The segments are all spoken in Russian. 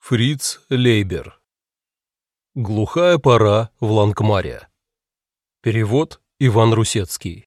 Фриц Лейбер. Глухая пора в Лангмаре. Перевод Иван Русецкий.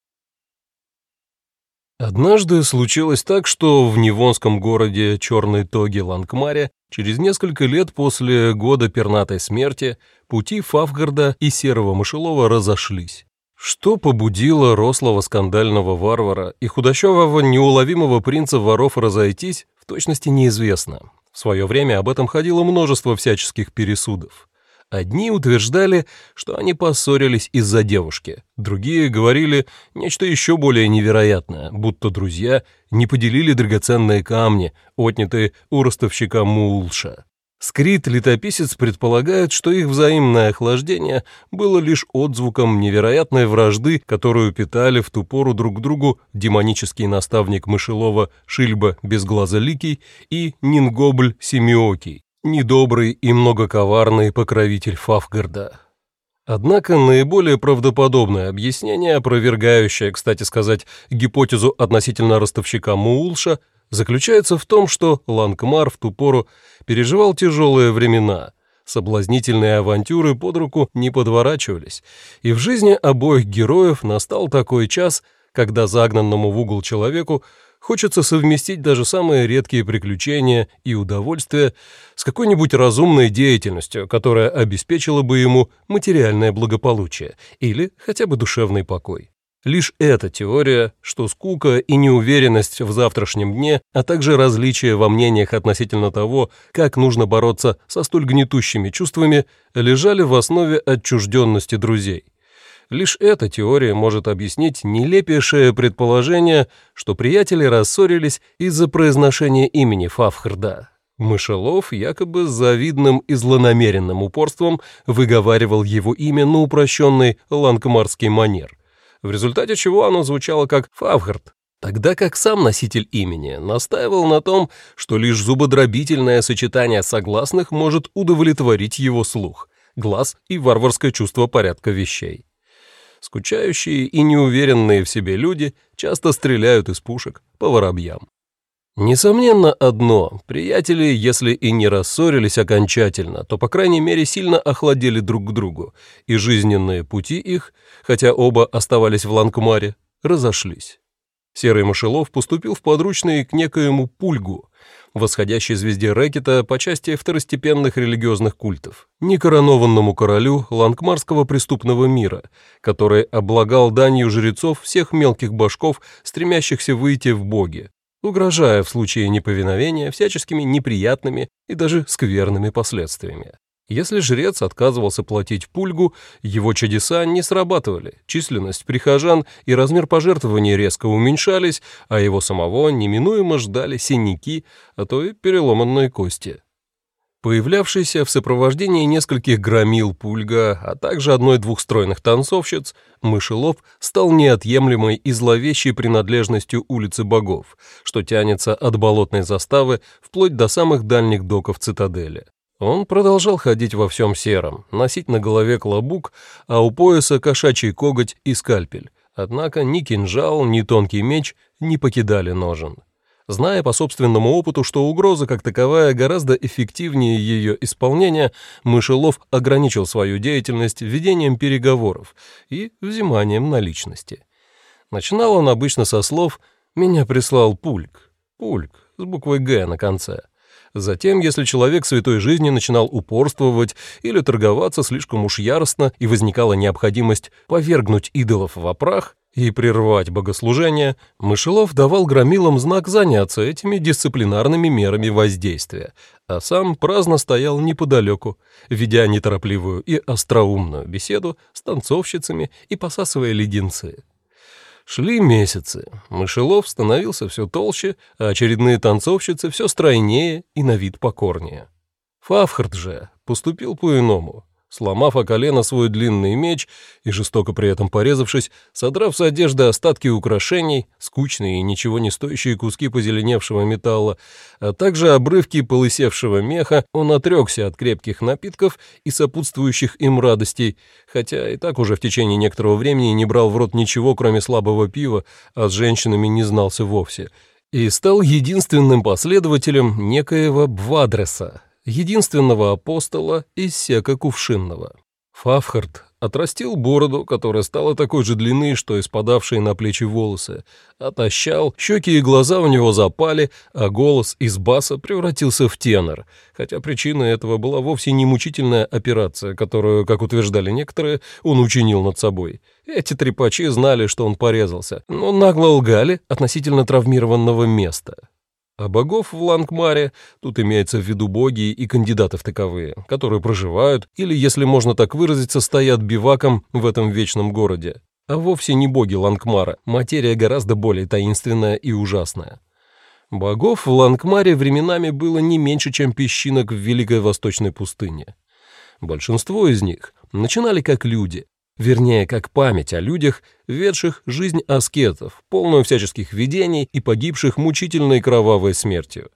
Однажды случилось так, что в Невонском городе Черной Тоги Лангмаре через несколько лет после года пернатой смерти пути Фавгарда и Серого Мышелова разошлись. Что побудило рослого скандального варвара и худощавого неуловимого принца воров разойтись, в точности неизвестно. В свое время об этом ходило множество всяческих пересудов. Одни утверждали, что они поссорились из-за девушки, другие говорили нечто еще более невероятное, будто друзья не поделили драгоценные камни, отнятые у ростовщика Мулша. Скрит летописец предполагает, что их взаимное охлаждение было лишь отзвуком невероятной вражды, которую питали в ту пору друг к другу демонический наставник Мышелова Шильба Безглазоликий и Нингобль Семиокий, недобрый и многоковарный покровитель Фафгарда. Однако наиболее правдоподобное объяснение, опровергающее, кстати сказать, гипотезу относительно ростовщика Муулша – заключается в том, что Лангмар в ту пору переживал тяжелые времена. Соблазнительные авантюры под руку не подворачивались, и в жизни обоих героев настал такой час, когда загнанному в угол человеку хочется совместить даже самые редкие приключения и удовольствия с какой-нибудь разумной деятельностью, которая обеспечила бы ему материальное благополучие или хотя бы душевный покой. Лишь эта теория, что скука и неуверенность в завтрашнем дне, а также различия во мнениях относительно того, как нужно бороться со столь гнетущими чувствами, лежали в основе отчужденности друзей. Лишь эта теория может объяснить нелепейшее предположение, что приятели рассорились из-за произношения имени Фавхарда. Мышелов якобы с завидным и злонамеренным упорством выговаривал его имя на упрощенный ланкмарский манер – в результате чего оно звучало как «Фавгард», тогда как сам носитель имени настаивал на том, что лишь зубодробительное сочетание согласных может удовлетворить его слух, глаз и варварское чувство порядка вещей. Скучающие и неуверенные в себе люди часто стреляют из пушек по воробьям. Несомненно одно, приятели, если и не рассорились окончательно, то, по крайней мере, сильно охладели друг к другу, и жизненные пути их, хотя оба оставались в Ланкмаре, разошлись. Серый Мышелов поступил в подручный к некоему Пульгу, восходящей звезде рэкета по части второстепенных религиозных культов, некоронованному королю лангмарского преступного мира, который облагал данью жрецов всех мелких башков, стремящихся выйти в боги, угрожая в случае неповиновения всяческими неприятными и даже скверными последствиями. Если жрец отказывался платить пульгу, его чудеса не срабатывали, численность прихожан и размер пожертвований резко уменьшались, а его самого неминуемо ждали синяки, а то и переломанные кости. Появлявшийся в сопровождении нескольких громил пульга, а также одной двухстройных танцовщиц, мышелов стал неотъемлемой и зловещей принадлежностью улицы богов, что тянется от болотной заставы вплоть до самых дальних доков цитадели. Он продолжал ходить во всем сером, носить на голове клобук, а у пояса кошачий коготь и скальпель. Однако ни кинжал, ни тонкий меч не покидали ножен зная по собственному опыту, что угроза как таковая гораздо эффективнее ее исполнения, Мышелов ограничил свою деятельность ведением переговоров и взиманием наличности. Начинал он обычно со слов «меня прислал Пульк», «Пульк» с буквой «Г» на конце. Затем, если человек святой жизни начинал упорствовать или торговаться слишком уж яростно и возникала необходимость повергнуть идолов в прах, и прервать богослужение, Мышелов давал громилам знак заняться этими дисциплинарными мерами воздействия, а сам праздно стоял неподалеку, ведя неторопливую и остроумную беседу с танцовщицами и посасывая леденцы. Шли месяцы. Мышелов становился все толще, а очередные танцовщицы все стройнее и на вид покорнее. Фавхард же поступил по-иному сломав о колено свой длинный меч и, жестоко при этом порезавшись, содрав с одежды остатки украшений, скучные и ничего не стоящие куски позеленевшего металла, а также обрывки полысевшего меха, он отрекся от крепких напитков и сопутствующих им радостей, хотя и так уже в течение некоторого времени не брал в рот ничего, кроме слабого пива, а с женщинами не знался вовсе, и стал единственным последователем некоего Бвадреса, единственного апостола из сека кувшинного. Фавхард отрастил бороду, которая стала такой же длины, что и спадавшие на плечи волосы, отощал, щеки и глаза у него запали, а голос из баса превратился в тенор, хотя причиной этого была вовсе не мучительная операция, которую, как утверждали некоторые, он учинил над собой. Эти трепачи знали, что он порезался, но нагло лгали относительно травмированного места. А богов в Лангмаре, тут имеется в виду боги и кандидаты в таковые, которые проживают, или, если можно так выразиться, стоят биваком в этом вечном городе. А вовсе не боги Лангмара, материя гораздо более таинственная и ужасная. Богов в Лангмаре временами было не меньше, чем песчинок в Великой Восточной пустыне. Большинство из них начинали как люди, Вернее, как память о людях, ведших жизнь аскетов, полную всяческих видений и погибших мучительной кровавой смертью.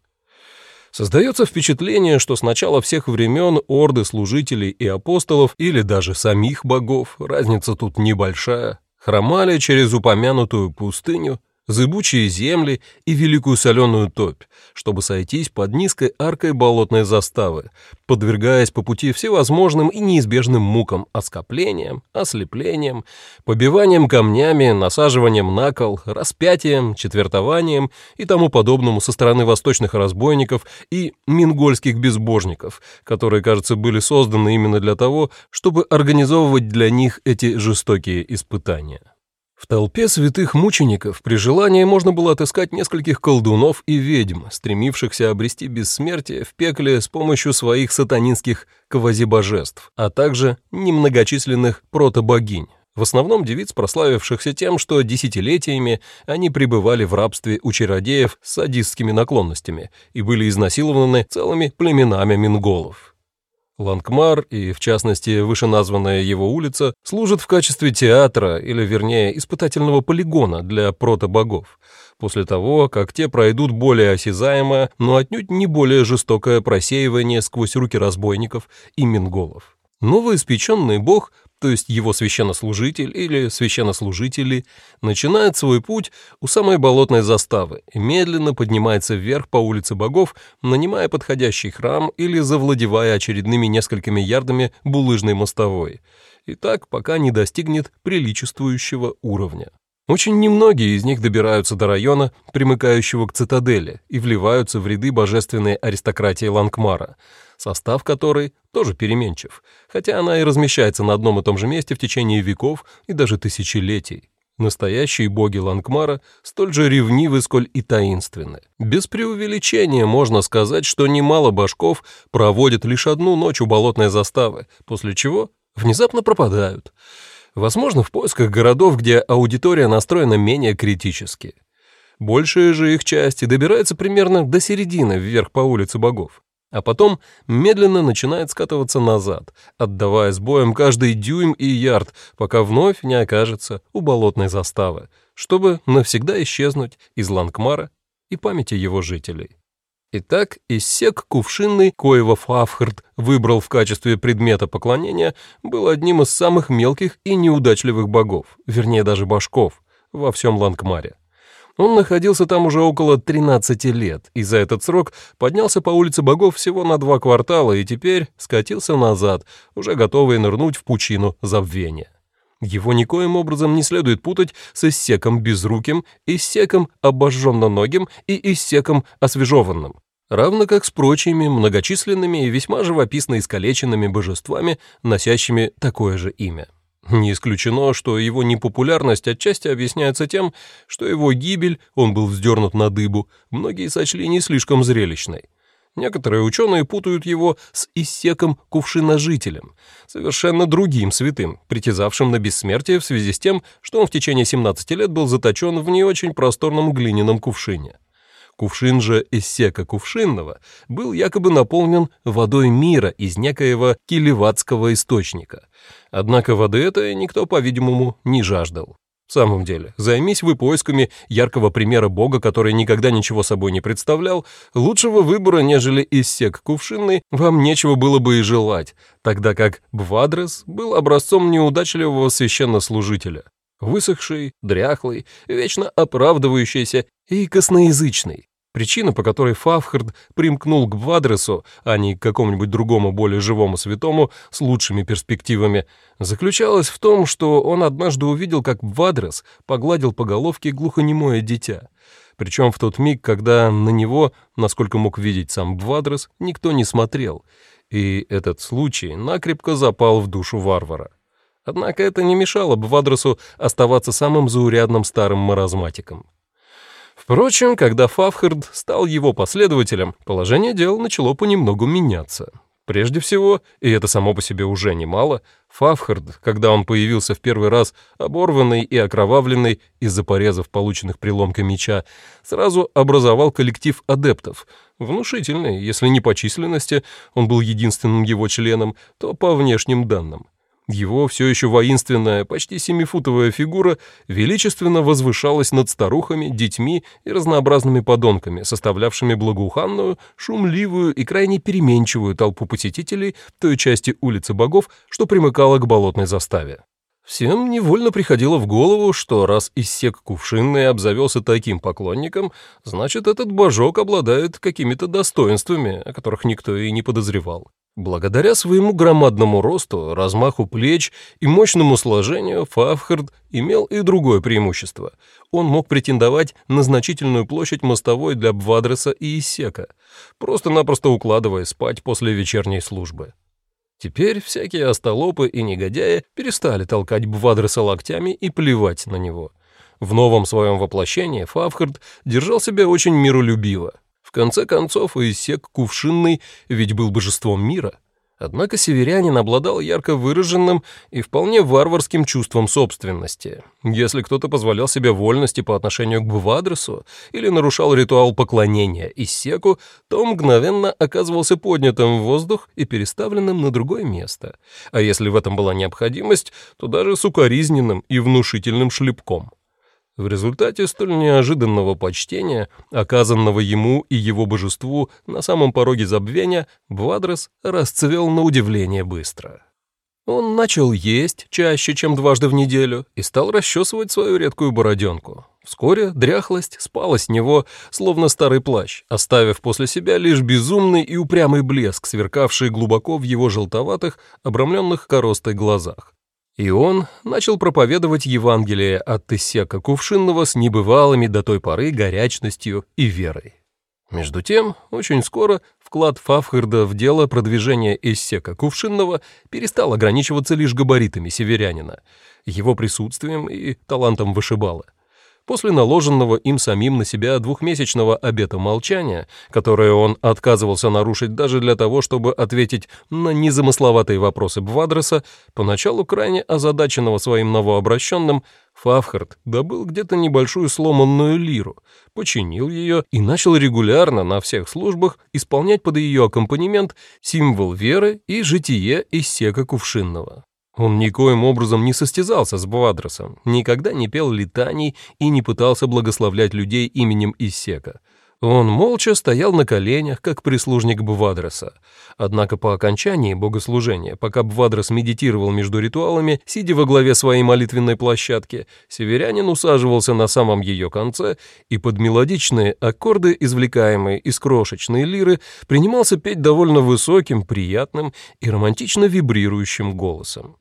Создается впечатление, что с начала всех времен орды служителей и апостолов, или даже самих богов, разница тут небольшая, хромали через упомянутую пустыню зыбучие земли и великую соленую топь, чтобы сойтись под низкой аркой болотной заставы, подвергаясь по пути всевозможным и неизбежным мукам, оскоплениям, ослеплением, побиванием камнями, насаживанием на кол, распятием, четвертованием и тому подобному со стороны восточных разбойников и мингольских безбожников, которые, кажется, были созданы именно для того, чтобы организовывать для них эти жестокие испытания. В толпе святых мучеников при желании можно было отыскать нескольких колдунов и ведьм, стремившихся обрести бессмертие в пекле с помощью своих сатанинских квазибожеств, а также немногочисленных протобогинь, в основном девиц, прославившихся тем, что десятилетиями они пребывали в рабстве у чародеев с садистскими наклонностями и были изнасилованы целыми племенами минголов. Лангмар и, в частности, вышеназванная его улица служат в качестве театра, или, вернее, испытательного полигона для протобогов, после того, как те пройдут более осязаемое, но отнюдь не более жестокое просеивание сквозь руки разбойников и минголов. Новоиспеченный бог то есть его священнослужитель или священнослужители, начинает свой путь у самой болотной заставы и медленно поднимается вверх по улице богов, нанимая подходящий храм или завладевая очередными несколькими ярдами булыжной мостовой, и так пока не достигнет приличествующего уровня. Очень немногие из них добираются до района, примыкающего к цитадели, и вливаются в ряды божественной аристократии Лангмара, состав которой тоже переменчив, хотя она и размещается на одном и том же месте в течение веков и даже тысячелетий. Настоящие боги Лангмара столь же ревнивы, сколь и таинственны. Без преувеличения можно сказать, что немало башков проводят лишь одну ночь у болотной заставы, после чего внезапно пропадают — Возможно, в поисках городов, где аудитория настроена менее критически. Большая же их часть добирается примерно до середины вверх по улице богов, а потом медленно начинает скатываться назад, отдавая с боем каждый дюйм и ярд, пока вновь не окажется у болотной заставы, чтобы навсегда исчезнуть из Лангмара и памяти его жителей. Итак, иссек кувшинный, коего Фавхард выбрал в качестве предмета поклонения, был одним из самых мелких и неудачливых богов, вернее даже башков, во всем Лангмаре. Он находился там уже около 13 лет, и за этот срок поднялся по улице богов всего на два квартала и теперь скатился назад, уже готовый нырнуть в пучину забвения. Его никоим образом не следует путать с иссеком безруким, иссеком обожженно-ногим и иссеком освежеванным, равно как с прочими многочисленными и весьма живописно искалеченными божествами, носящими такое же имя. Не исключено, что его непопулярность отчасти объясняется тем, что его гибель, он был вздернут на дыбу, многие сочли не слишком зрелищной. Некоторые ученые путают его с иссеком кувшиножителем, совершенно другим святым, притязавшим на бессмертие в связи с тем, что он в течение 17 лет был заточен в не очень просторном глиняном кувшине. Кувшин же иссека кувшинного был якобы наполнен водой мира из некоего килеватского источника. Однако воды этой никто, по-видимому, не жаждал. В самом деле, займись вы поисками яркого примера бога, который никогда ничего собой не представлял, лучшего выбора, нежели иссек кувшинный, вам нечего было бы и желать, тогда как Бвадрес был образцом неудачливого священнослужителя. Высохший, дряхлый, вечно оправдывающийся и косноязычный. Причина, по которой Фавхард примкнул к Вадресу, а не к какому-нибудь другому более живому святому с лучшими перспективами, заключалась в том, что он однажды увидел, как Вадрес погладил по головке глухонемое дитя. Причем в тот миг, когда на него, насколько мог видеть сам Бвадрес, никто не смотрел, и этот случай накрепко запал в душу варвара. Однако это не мешало Бвадресу оставаться самым заурядным старым маразматиком. Впрочем, когда Фавхард стал его последователем, положение дел начало понемногу меняться. Прежде всего, и это само по себе уже немало, Фавхард, когда он появился в первый раз, оборванный и окровавленный из-за порезов, полученных при ломке меча, сразу образовал коллектив адептов, внушительный, если не по численности, он был единственным его членом, то по внешним данным. Его все еще воинственная, почти семифутовая фигура величественно возвышалась над старухами, детьми и разнообразными подонками, составлявшими благоуханную, шумливую и крайне переменчивую толпу посетителей той части улицы богов, что примыкала к болотной заставе. Всем невольно приходило в голову, что раз иссек кувшинный обзавелся таким поклонником, значит, этот божок обладает какими-то достоинствами, о которых никто и не подозревал. Благодаря своему громадному росту, размаху плеч и мощному сложению Фавхард имел и другое преимущество. Он мог претендовать на значительную площадь мостовой для Бвадреса и Иссека, просто-напросто укладывая спать после вечерней службы. Теперь всякие остолопы и негодяи перестали толкать Бвадреса локтями и плевать на него. В новом своем воплощении Фавхард держал себя очень миролюбиво. Конце концов, Исек Кувшинный ведь был божеством мира. Однако северянин обладал ярко выраженным и вполне варварским чувством собственности. Если кто-то позволял себе вольности по отношению к Бвадресу или нарушал ритуал поклонения Иссеку, то мгновенно оказывался поднятым в воздух и переставленным на другое место. А если в этом была необходимость, то даже с укоризненным и внушительным шлепком. В результате столь неожиданного почтения, оказанного ему и его божеству на самом пороге забвения, Бвадрес расцвел на удивление быстро. Он начал есть чаще, чем дважды в неделю, и стал расчесывать свою редкую бороденку. Вскоре дряхлость спала с него, словно старый плащ, оставив после себя лишь безумный и упрямый блеск, сверкавший глубоко в его желтоватых, обрамленных коростой глазах. И он начал проповедовать Евангелие от Иссека Кувшинного с небывалыми до той поры горячностью и верой. Между тем, очень скоро вклад Фавхарда в дело продвижения Иссека Кувшинного перестал ограничиваться лишь габаритами северянина, его присутствием и талантом вышибала. После наложенного им самим на себя двухмесячного обета молчания, которое он отказывался нарушить даже для того, чтобы ответить на незамысловатые вопросы Бвадреса, поначалу крайне озадаченного своим новообращенным, Фавхард добыл где-то небольшую сломанную лиру, починил ее и начал регулярно на всех службах исполнять под ее аккомпанемент символ веры и житие из сека кувшинного. Он никоим образом не состязался с Бвадросом, никогда не пел летаний и не пытался благословлять людей именем Иссека. Он молча стоял на коленях, как прислужник Бвадроса. Однако по окончании богослужения, пока Бвадрос медитировал между ритуалами, сидя во главе своей молитвенной площадки, северянин усаживался на самом ее конце и под мелодичные аккорды, извлекаемые из крошечной лиры, принимался петь довольно высоким, приятным и романтично вибрирующим голосом.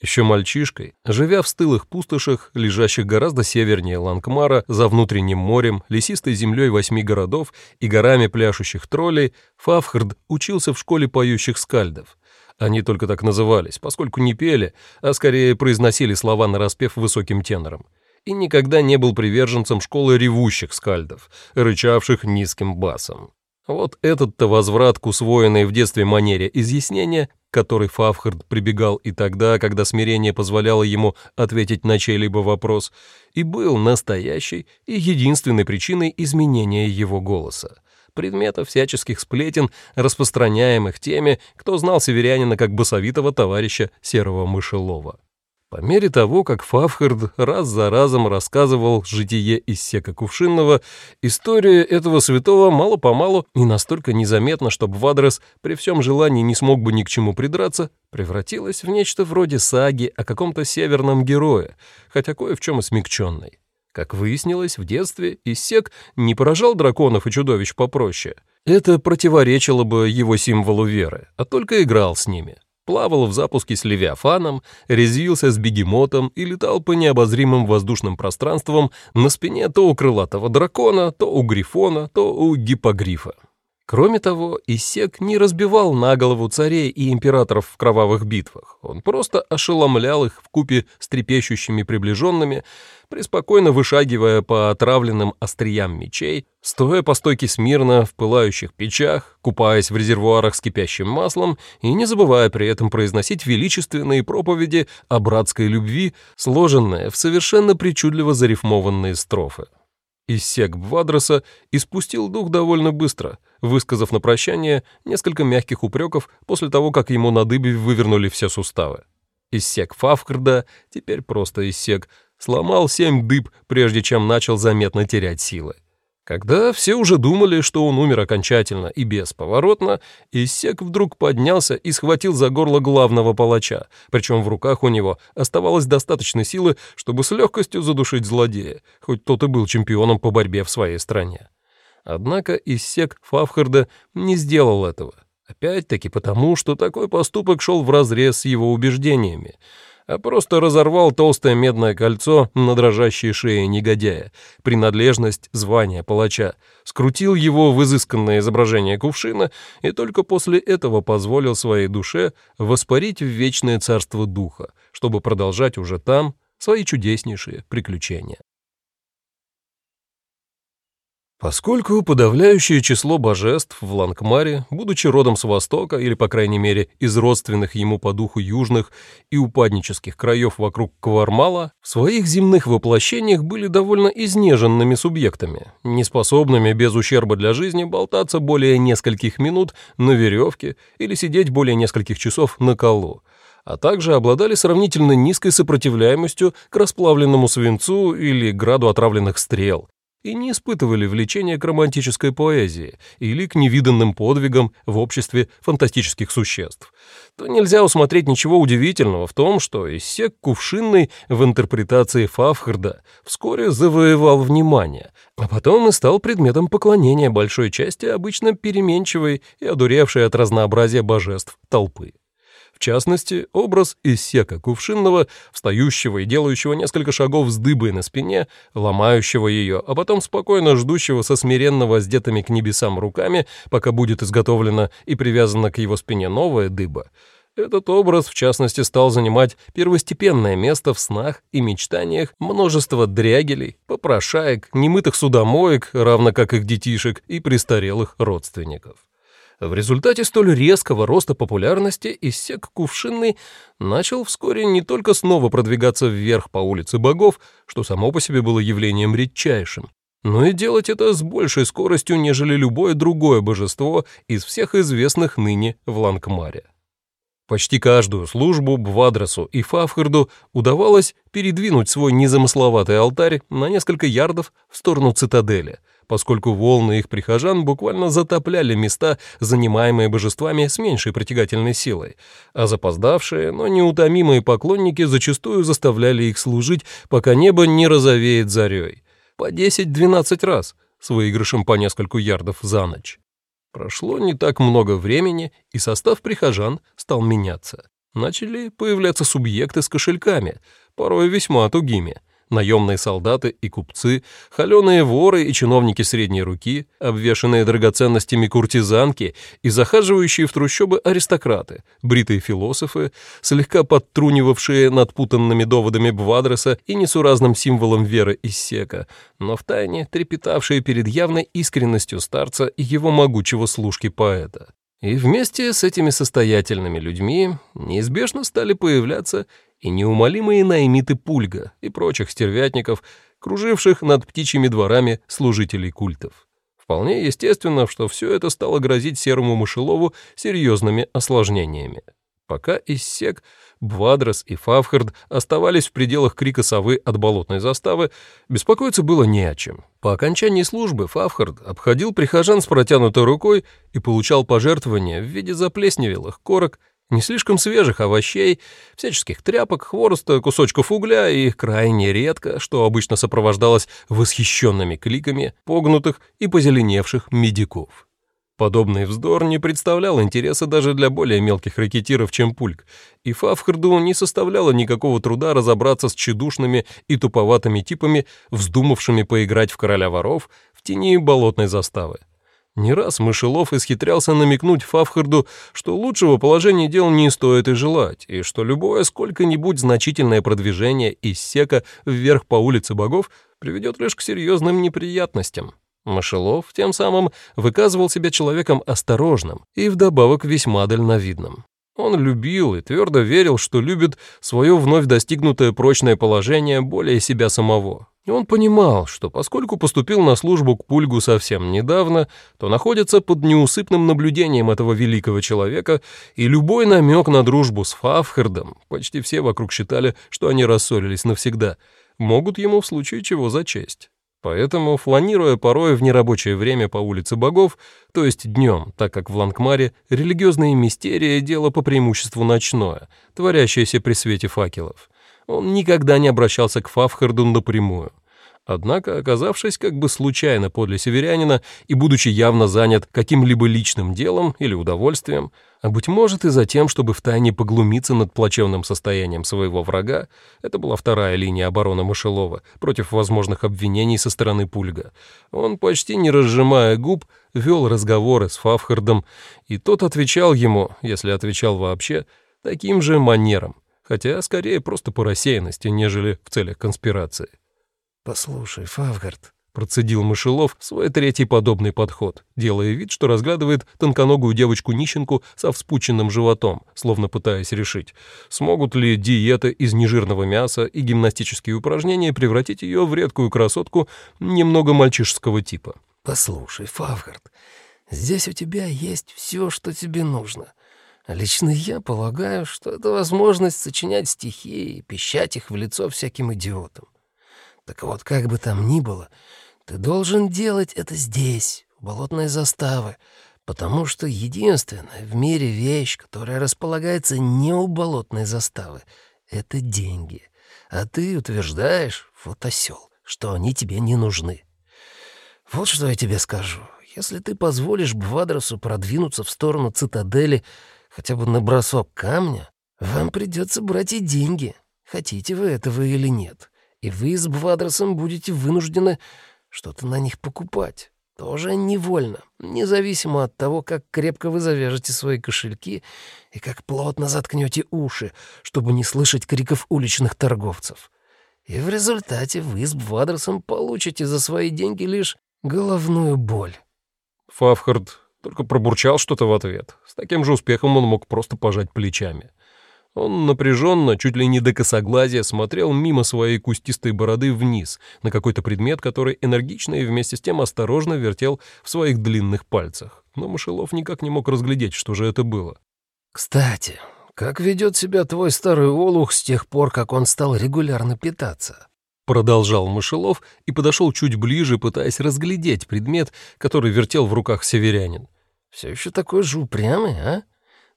Еще мальчишкой, живя в стылых пустошах, лежащих гораздо севернее Лангмара, за внутренним морем, лесистой землей восьми городов и горами пляшущих троллей, Фавхард учился в школе поющих скальдов. Они только так назывались, поскольку не пели, а скорее произносили слова нараспев высоким тенором. И никогда не был приверженцем школы ревущих скальдов, рычавших низким басом. Вот этот-то возврат к усвоенной в детстве манере изъяснения которой Фавхард прибегал и тогда, когда смирение позволяло ему ответить на чей-либо вопрос, и был настоящей и единственной причиной изменения его голоса, предмета всяческих сплетен, распространяемых теми, кто знал северянина как басовитого товарища Серого Мышелова. По мере того, как Фавхард раз за разом рассказывал житие Иссека Кувшинного, история этого святого мало-помалу и настолько незаметно, чтобы Вадрес при всем желании не смог бы ни к чему придраться, превратилась в нечто вроде саги о каком-то северном герое, хотя кое в чем и смягченной. Как выяснилось, в детстве Иссек не поражал драконов и чудовищ попроще. Это противоречило бы его символу веры, а только играл с ними. Плавал в запуске с Левиафаном, резвился с бегемотом и летал по необозримым воздушным пространствам на спине то у крылатого дракона, то у грифона, то у гипогрифа. Кроме того, Исек не разбивал на голову царей и императоров в кровавых битвах. Он просто ошеломлял их в купе с трепещущими приближенными, преспокойно вышагивая по отравленным остриям мечей, стоя по стойке смирно в пылающих печах, купаясь в резервуарах с кипящим маслом и не забывая при этом произносить величественные проповеди о братской любви, сложенные в совершенно причудливо зарифмованные строфы. Иссек Бвадроса испустил дух довольно быстро, высказав на прощание несколько мягких упреков после того, как ему на дыбе вывернули все суставы. Иссек Фавкарда, теперь просто Иссек, сломал семь дыб, прежде чем начал заметно терять силы. Когда все уже думали, что он умер окончательно и бесповоротно, Иссек вдруг поднялся и схватил за горло главного палача, причем в руках у него оставалось достаточно силы, чтобы с легкостью задушить злодея, хоть тот и был чемпионом по борьбе в своей стране. Однако Иссек Фавхарда не сделал этого. Опять-таки потому, что такой поступок шел вразрез с его убеждениями — а просто разорвал толстое медное кольцо на дрожащей шее негодяя, принадлежность звания палача, скрутил его в изысканное изображение кувшина и только после этого позволил своей душе воспарить в вечное царство духа, чтобы продолжать уже там свои чудеснейшие приключения. Поскольку подавляющее число божеств в Лангмаре, будучи родом с Востока или, по крайней мере, из родственных ему по духу южных и упаднических краев вокруг Квармала, в своих земных воплощениях были довольно изнеженными субъектами, неспособными без ущерба для жизни болтаться более нескольких минут на веревке или сидеть более нескольких часов на колу, а также обладали сравнительно низкой сопротивляемостью к расплавленному свинцу или граду отравленных стрел, и не испытывали влечения к романтической поэзии или к невиданным подвигам в обществе фантастических существ, то нельзя усмотреть ничего удивительного в том, что иссек кувшинный в интерпретации Фавхарда вскоре завоевал внимание, а потом и стал предметом поклонения большой части обычно переменчивой и одуревшей от разнообразия божеств толпы. В частности, образ Иссека Кувшинного, встающего и делающего несколько шагов с дыбой на спине, ломающего ее, а потом спокойно ждущего со смиренно воздетыми к небесам руками, пока будет изготовлена и привязана к его спине новая дыба, этот образ, в частности, стал занимать первостепенное место в снах и мечтаниях множества дрягелей, попрошаек, немытых судомоек, равно как их детишек и престарелых родственников. В результате столь резкого роста популярности иссек кувшинный начал вскоре не только снова продвигаться вверх по улице богов, что само по себе было явлением редчайшим, но и делать это с большей скоростью, нежели любое другое божество из всех известных ныне в Лангмаре. Почти каждую службу Бвадросу и Фавхарду удавалось передвинуть свой незамысловатый алтарь на несколько ярдов в сторону цитадели — поскольку волны их прихожан буквально затопляли места, занимаемые божествами с меньшей притягательной силой, а запоздавшие, но неутомимые поклонники зачастую заставляли их служить, пока небо не розовеет зарей. По 10-12 раз, с выигрышем по нескольку ярдов за ночь. Прошло не так много времени, и состав прихожан стал меняться. Начали появляться субъекты с кошельками, порой весьма тугими — наемные солдаты и купцы, холеные воры и чиновники средней руки, обвешанные драгоценностями куртизанки и захаживающие в трущобы аристократы, бритые философы, слегка подтрунивавшие над путанными доводами Бвадреса и несуразным символом веры Иссека, но втайне трепетавшие перед явной искренностью старца и его могучего служки-поэта. И вместе с этими состоятельными людьми неизбежно стали появляться и неумолимые наймиты Пульга и прочих стервятников, круживших над птичьими дворами служителей культов. Вполне естественно, что все это стало грозить серому мышелову серьезными осложнениями. Пока Иссек, Бвадрос и Фавхард оставались в пределах крика совы от болотной заставы, беспокоиться было не о чем. По окончании службы Фавхард обходил прихожан с протянутой рукой и получал пожертвования в виде заплесневелых корок Не слишком свежих овощей, всяческих тряпок, хвороста, кусочков угля и крайне редко, что обычно сопровождалось восхищенными кликами погнутых и позеленевших медиков. Подобный вздор не представлял интереса даже для более мелких ракетиров, чем Пульк, и Фавхарду не составляло никакого труда разобраться с чедушными и туповатыми типами, вздумавшими поиграть в короля воров в тени болотной заставы. Не раз Мышелов исхитрялся намекнуть Фавхарду, что лучшего положения дел не стоит и желать, и что любое сколько-нибудь значительное продвижение из сека вверх по улице богов приведет лишь к серьезным неприятностям. Мышелов тем самым выказывал себя человеком осторожным и вдобавок весьма дальновидным. Он любил и твердо верил, что любит свое вновь достигнутое прочное положение более себя самого. Он понимал, что поскольку поступил на службу к Пульгу совсем недавно, то находится под неусыпным наблюдением этого великого человека, и любой намек на дружбу с Фавхардом, почти все вокруг считали, что они рассорились навсегда, могут ему в случае чего зачесть. Поэтому, фланируя порой в нерабочее время по улице богов, то есть днем, так как в Лангмаре религиозные мистерии – дело по преимуществу ночное, творящееся при свете факелов, он никогда не обращался к Фавхарду напрямую. Однако, оказавшись как бы случайно подле северянина и будучи явно занят каким-либо личным делом или удовольствием, а быть может и за тем, чтобы втайне поглумиться над плачевным состоянием своего врага, это была вторая линия обороны Мышелова против возможных обвинений со стороны Пульга, он, почти не разжимая губ, вел разговоры с Фавхардом, и тот отвечал ему, если отвечал вообще, таким же манером, хотя скорее просто по рассеянности, нежели в целях конспирации. «Послушай, Фавгард», — процедил Мышелов свой третий подобный подход, делая вид, что разглядывает тонконогую девочку-нищенку со вспученным животом, словно пытаясь решить, смогут ли диета из нежирного мяса и гимнастические упражнения превратить ее в редкую красотку немного мальчишеского типа. «Послушай, Фавгард, здесь у тебя есть все, что тебе нужно». Лично я полагаю, что это возможность сочинять стихи и пищать их в лицо всяким идиотам. Так вот, как бы там ни было, ты должен делать это здесь, у болотной заставы, потому что единственная в мире вещь, которая располагается не у болотной заставы, — это деньги. А ты утверждаешь, вот осел, что они тебе не нужны. Вот что я тебе скажу. Если ты позволишь Бвадросу продвинуться в сторону цитадели хотя бы на бросок камня, вам придется брать и деньги, хотите вы этого или нет и вы с Бвадросом будете вынуждены что-то на них покупать. Тоже невольно, независимо от того, как крепко вы завяжете свои кошельки и как плотно заткнете уши, чтобы не слышать криков уличных торговцев. И в результате вы с Бвадросом получите за свои деньги лишь головную боль. Фавхард только пробурчал что-то в ответ. С таким же успехом он мог просто пожать плечами. Он напряженно, чуть ли не до косоглазия, смотрел мимо своей кустистой бороды вниз на какой-то предмет, который энергично и вместе с тем осторожно вертел в своих длинных пальцах. Но Мышелов никак не мог разглядеть, что же это было. «Кстати, как ведет себя твой старый олух с тех пор, как он стал регулярно питаться?» Продолжал Мышелов и подошел чуть ближе, пытаясь разглядеть предмет, который вертел в руках северянин. «Все еще такой же упрямый, а?»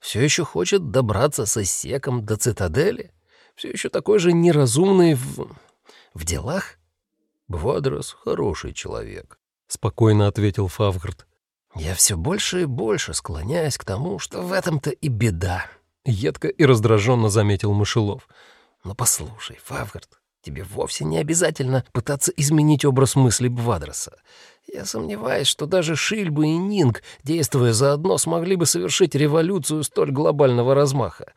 Все еще хочет добраться с Иссеком до цитадели? Все еще такой же неразумный в... в делах? Бвадрос — хороший человек, — спокойно ответил Фавгард. Я все больше и больше склоняюсь к тому, что в этом-то и беда. Едко и раздраженно заметил Мышелов. Но послушай, Фавгард, тебе вовсе не обязательно пытаться изменить образ мысли Бвадроса. Я сомневаюсь, что даже Шильба и Нинг, действуя заодно, смогли бы совершить революцию столь глобального размаха.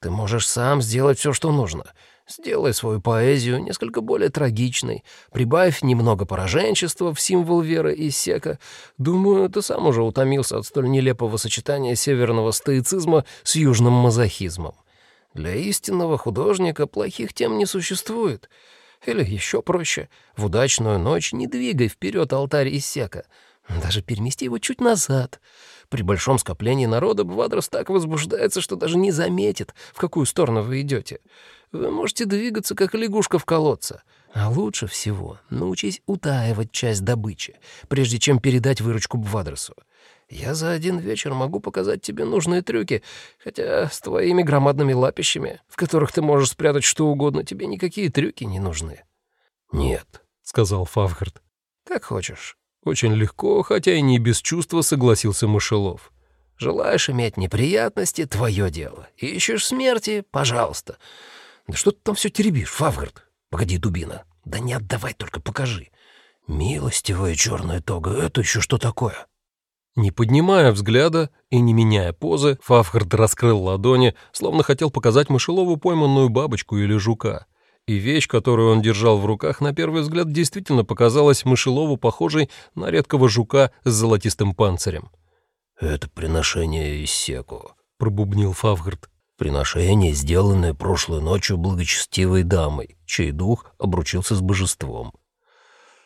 Ты можешь сам сделать все, что нужно. Сделай свою поэзию несколько более трагичной, прибавь немного пораженчества в символ веры и сека. Думаю, ты сам уже утомился от столь нелепого сочетания северного стоицизма с южным мазохизмом. Для истинного художника плохих тем не существует — или еще проще, в удачную ночь не двигай вперед алтарь Иссека, даже перемести его чуть назад. При большом скоплении народа Бвадрос так возбуждается, что даже не заметит, в какую сторону вы идете. Вы можете двигаться, как лягушка в колодце. А лучше всего научись утаивать часть добычи, прежде чем передать выручку Бвадресу. Я за один вечер могу показать тебе нужные трюки, хотя с твоими громадными лапищами, в которых ты можешь спрятать что угодно, тебе никакие трюки не нужны». «Нет», — сказал Фавгард. «Как хочешь». Очень легко, хотя и не без чувства, согласился Мышелов. «Желаешь иметь неприятности — твое дело. Ищешь смерти — пожалуйста. Да что ты там все теребишь, Фавгард? Погоди, дубина. Да не отдавай, только покажи. Милостивая черная тога, это еще что такое? Не поднимая взгляда и не меняя позы, Фавхард раскрыл ладони, словно хотел показать мышелову пойманную бабочку или жука. И вещь, которую он держал в руках, на первый взгляд действительно показалась мышелову похожей на редкого жука с золотистым панцирем. «Это приношение из секу», — пробубнил Фавгард. Приношение, сделанное прошлой ночью благочестивой дамой, чей дух обручился с божеством.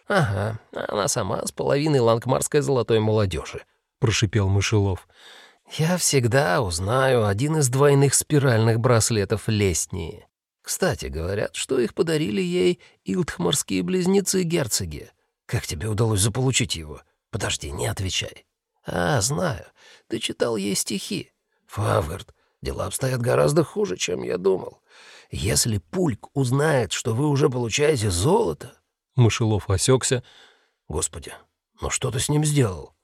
«Ага, она сама с половиной лангмарской золотой молодежи», — прошипел Мышелов. «Я всегда узнаю один из двойных спиральных браслетов Лестнии. Кстати, говорят, что их подарили ей илтхмарские близнецы-герцоги. Как тебе удалось заполучить его? Подожди, не отвечай. А, знаю, ты читал ей стихи. Фавгард, Дела обстоят гораздо хуже, чем я думал. Если Пульк узнает, что вы уже получаете золото...» Мышелов осекся. «Господи, ну что ты с ним сделал?»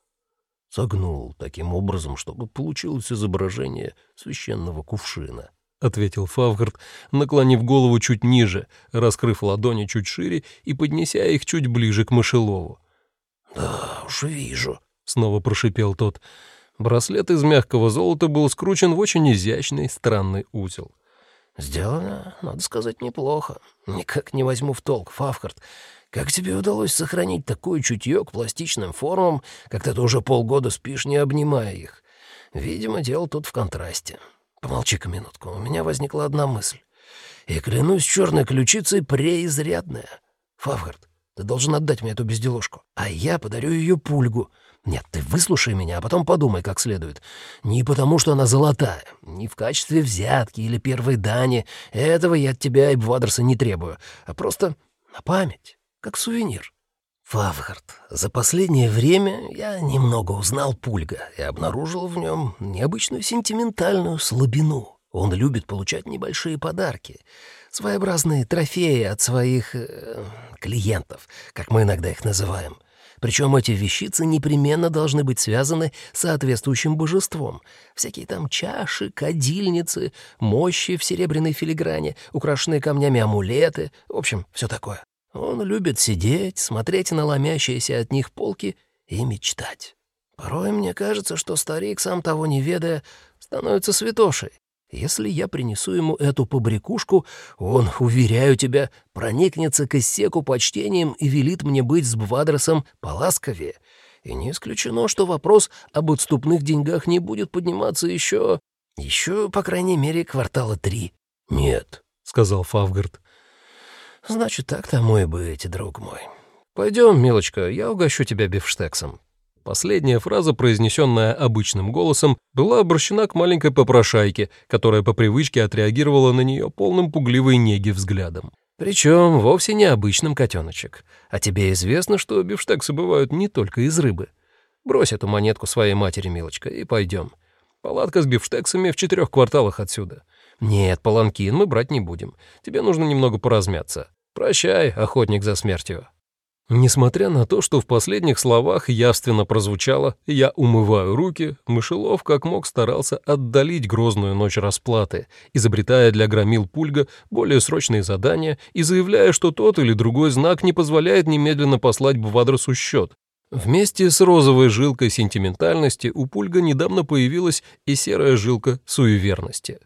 «Согнул таким образом, чтобы получилось изображение священного кувшина», — ответил Фавгард, наклонив голову чуть ниже, раскрыв ладони чуть шире и поднеся их чуть ближе к Мышелову. «Да уж вижу», — снова прошипел тот. Браслет из мягкого золота был скручен в очень изящный странный узел. «Сделано, надо сказать, неплохо. Никак не возьму в толк, Фавхард. Как тебе удалось сохранить такое чутье к пластичным формам, когда ты уже полгода спишь, не обнимая их? Видимо, дело тут в контрасте. Помолчи-ка минутку, у меня возникла одна мысль. И клянусь черной ключицей преизрядная. Фавхард, ты должен отдать мне эту безделушку, а я подарю ее пульгу». Нет, ты выслушай меня, а потом подумай как следует. Не потому, что она золотая, не в качестве взятки или первой дани. Этого я от тебя и Бвадерса не требую, а просто на память, как сувенир. Фавгард, за последнее время я немного узнал Пульга и обнаружил в нем необычную сентиментальную слабину. Он любит получать небольшие подарки, своеобразные трофеи от своих э, клиентов, как мы иногда их называем. Причем эти вещицы непременно должны быть связаны с соответствующим божеством. Всякие там чаши, кадильницы, мощи в серебряной филигране, украшенные камнями амулеты, в общем, все такое. Он любит сидеть, смотреть на ломящиеся от них полки и мечтать. Порой мне кажется, что старик, сам того не ведая, становится святошей. Если я принесу ему эту побрякушку, он, уверяю тебя, проникнется к Иссеку почтением и велит мне быть с Бвадросом поласковее. И не исключено, что вопрос об отступных деньгах не будет подниматься еще... еще, по крайней мере, квартала три. «Нет», — сказал Фавгард. «Значит, так тому и быть, друг мой. Пойдем, милочка, я угощу тебя бифштексом. Последняя фраза, произнесенная обычным голосом, была обращена к маленькой попрошайке, которая по привычке отреагировала на нее полным пугливой неги взглядом. «Причем вовсе не обычным, котеночек. А тебе известно, что бифштексы бывают не только из рыбы. Брось эту монетку своей матери, милочка, и пойдем. Палатка с бифштексами в четырех кварталах отсюда. Нет, паланкин мы брать не будем. Тебе нужно немного поразмяться. Прощай, охотник за смертью». Несмотря на то, что в последних словах явственно прозвучало «я умываю руки», Мышелов как мог старался отдалить грозную ночь расплаты, изобретая для громил Пульга более срочные задания и заявляя, что тот или другой знак не позволяет немедленно послать Бвадросу счет. Вместе с розовой жилкой сентиментальности у Пульга недавно появилась и серая жилка суеверности.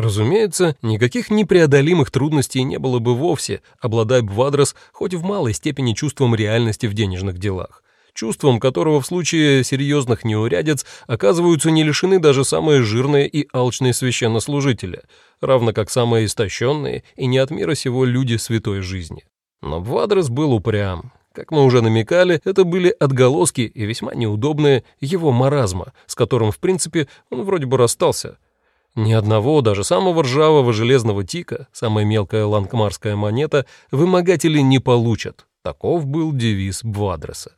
Разумеется, никаких непреодолимых трудностей не было бы вовсе, обладая Бвадрос хоть в малой степени чувством реальности в денежных делах, чувством которого в случае серьезных неурядиц оказываются не лишены даже самые жирные и алчные священнослужители, равно как самые истощенные и не от мира сего люди святой жизни. Но Бвадрос был упрям. Как мы уже намекали, это были отголоски и весьма неудобные его маразма, с которым, в принципе, он вроде бы расстался – Ни одного, даже самого ржавого железного тика, самая мелкая ланкмарская монета, вымогатели не получат. Таков был девиз Бвадреса.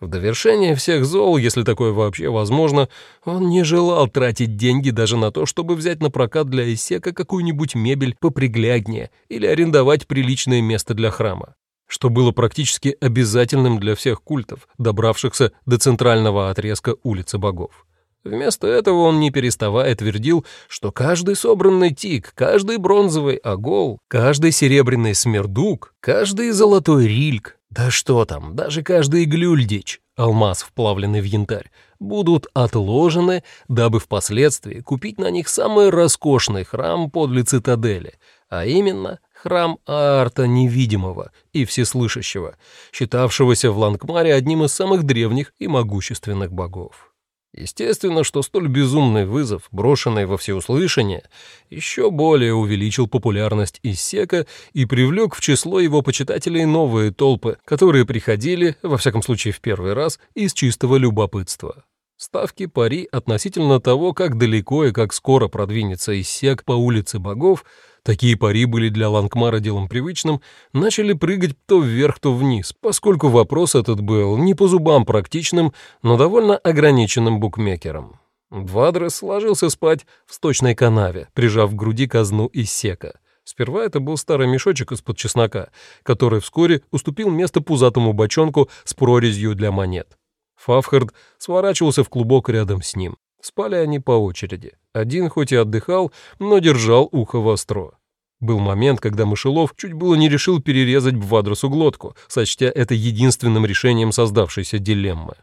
В довершение всех зол, если такое вообще возможно, он не желал тратить деньги даже на то, чтобы взять на прокат для Исека какую-нибудь мебель попригляднее или арендовать приличное место для храма, что было практически обязательным для всех культов, добравшихся до центрального отрезка улицы богов. Вместо этого он не переставая твердил, что каждый собранный тик, каждый бронзовый агол, каждый серебряный смердук, каждый золотой рильк, да что там, даже каждый глюльдич, алмаз, вплавленный в янтарь, будут отложены, дабы впоследствии купить на них самый роскошный храм подле цитадели, а именно храм Аарта Невидимого и Всеслышащего, считавшегося в Лангмаре одним из самых древних и могущественных богов. Естественно, что столь безумный вызов, брошенный во всеуслышание, еще более увеличил популярность Иссека и привлек в число его почитателей новые толпы, которые приходили, во всяком случае в первый раз, из чистого любопытства. Ставки пари относительно того, как далеко и как скоро продвинется Иссек по улице богов, Такие пари были для Лангмара делом привычным, начали прыгать то вверх, то вниз, поскольку вопрос этот был не по зубам практичным, но довольно ограниченным букмекером. Вадрес сложился спать в сточной канаве, прижав к груди казну из сека. Сперва это был старый мешочек из-под чеснока, который вскоре уступил место пузатому бочонку с прорезью для монет. Фавхард сворачивался в клубок рядом с ним. Спали они по очереди. Один хоть и отдыхал, но держал ухо востро. Был момент, когда Мышелов чуть было не решил перерезать Бвадросу глотку, сочтя это единственным решением создавшейся дилеммы.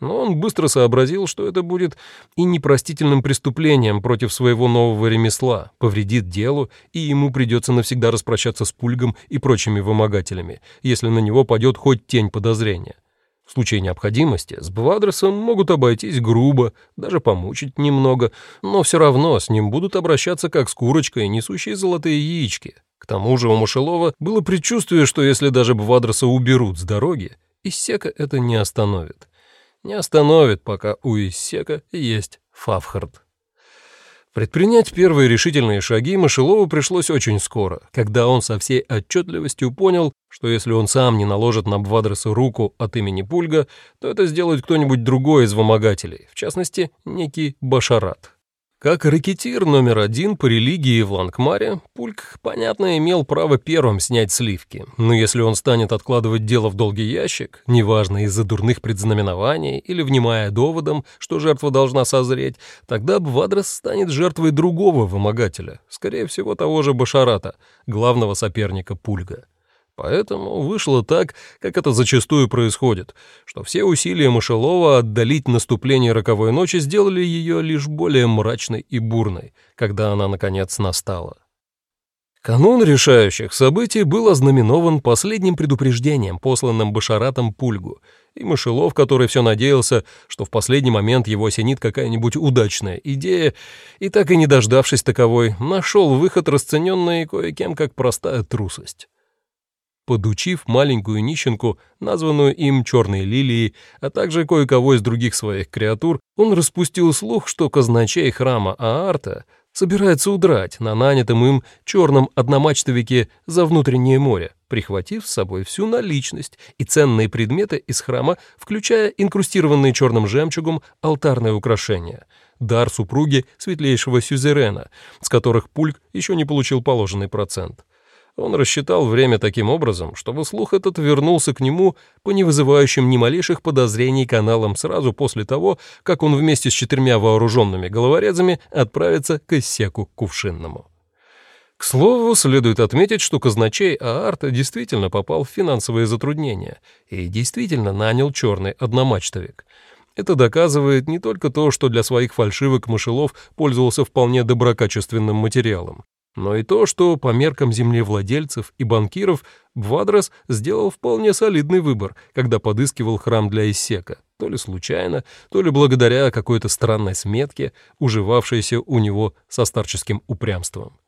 Но он быстро сообразил, что это будет и непростительным преступлением против своего нового ремесла, повредит делу, и ему придется навсегда распрощаться с Пульгом и прочими вымогателями, если на него падет хоть тень подозрения. В случае необходимости с Бвадросом могут обойтись грубо, даже помучить немного, но все равно с ним будут обращаться как с курочкой, несущей золотые яички. К тому же у Мушелова было предчувствие, что если даже Бвадроса уберут с дороги, Иссека это не остановит. Не остановит, пока у Иссека есть Фавхард. Предпринять первые решительные шаги Мышелову пришлось очень скоро, когда он со всей отчетливостью понял, что если он сам не наложит на Бвадреса руку от имени Пульга, то это сделает кто-нибудь другой из вымогателей, в частности, некий Башарат. Как рэкетир номер один по религии в Лангмаре, Пульк, понятно, имел право первым снять сливки, но если он станет откладывать дело в долгий ящик, неважно из-за дурных предзнаменований или внимая доводам, что жертва должна созреть, тогда Бвадрос станет жертвой другого вымогателя, скорее всего того же Башарата, главного соперника Пульга. Поэтому вышло так, как это зачастую происходит, что все усилия Мышелова отдалить наступление роковой ночи сделали ее лишь более мрачной и бурной, когда она, наконец, настала. Канун решающих событий был ознаменован последним предупреждением, посланным Башаратом Пульгу, и Мышелов, который все надеялся, что в последний момент его осенит какая-нибудь удачная идея, и так и не дождавшись таковой, нашел выход, расцененный кое-кем как простая трусость. Подучив маленькую нищенку, названную им черной лилией, а также кое-кого из других своих креатур, он распустил слух, что казначей храма Аарта собирается удрать на нанятом им черном одномачтовике за внутреннее море, прихватив с собой всю наличность и ценные предметы из храма, включая инкрустированные черным жемчугом алтарные украшения, дар супруги светлейшего сюзерена, с которых Пульк еще не получил положенный процент. Он рассчитал время таким образом, чтобы слух этот вернулся к нему по не вызывающим ни малейших подозрений каналам сразу после того, как он вместе с четырьмя вооруженными головорезами отправится к Иссеку Кувшинному. К слову, следует отметить, что казначей Аарта действительно попал в финансовые затруднения и действительно нанял черный одномачтовик. Это доказывает не только то, что для своих фальшивок Мышелов пользовался вполне доброкачественным материалом, но и то, что по меркам землевладельцев и банкиров Бвадрос сделал вполне солидный выбор, когда подыскивал храм для Иссека, то ли случайно, то ли благодаря какой-то странной сметке, уживавшейся у него со старческим упрямством.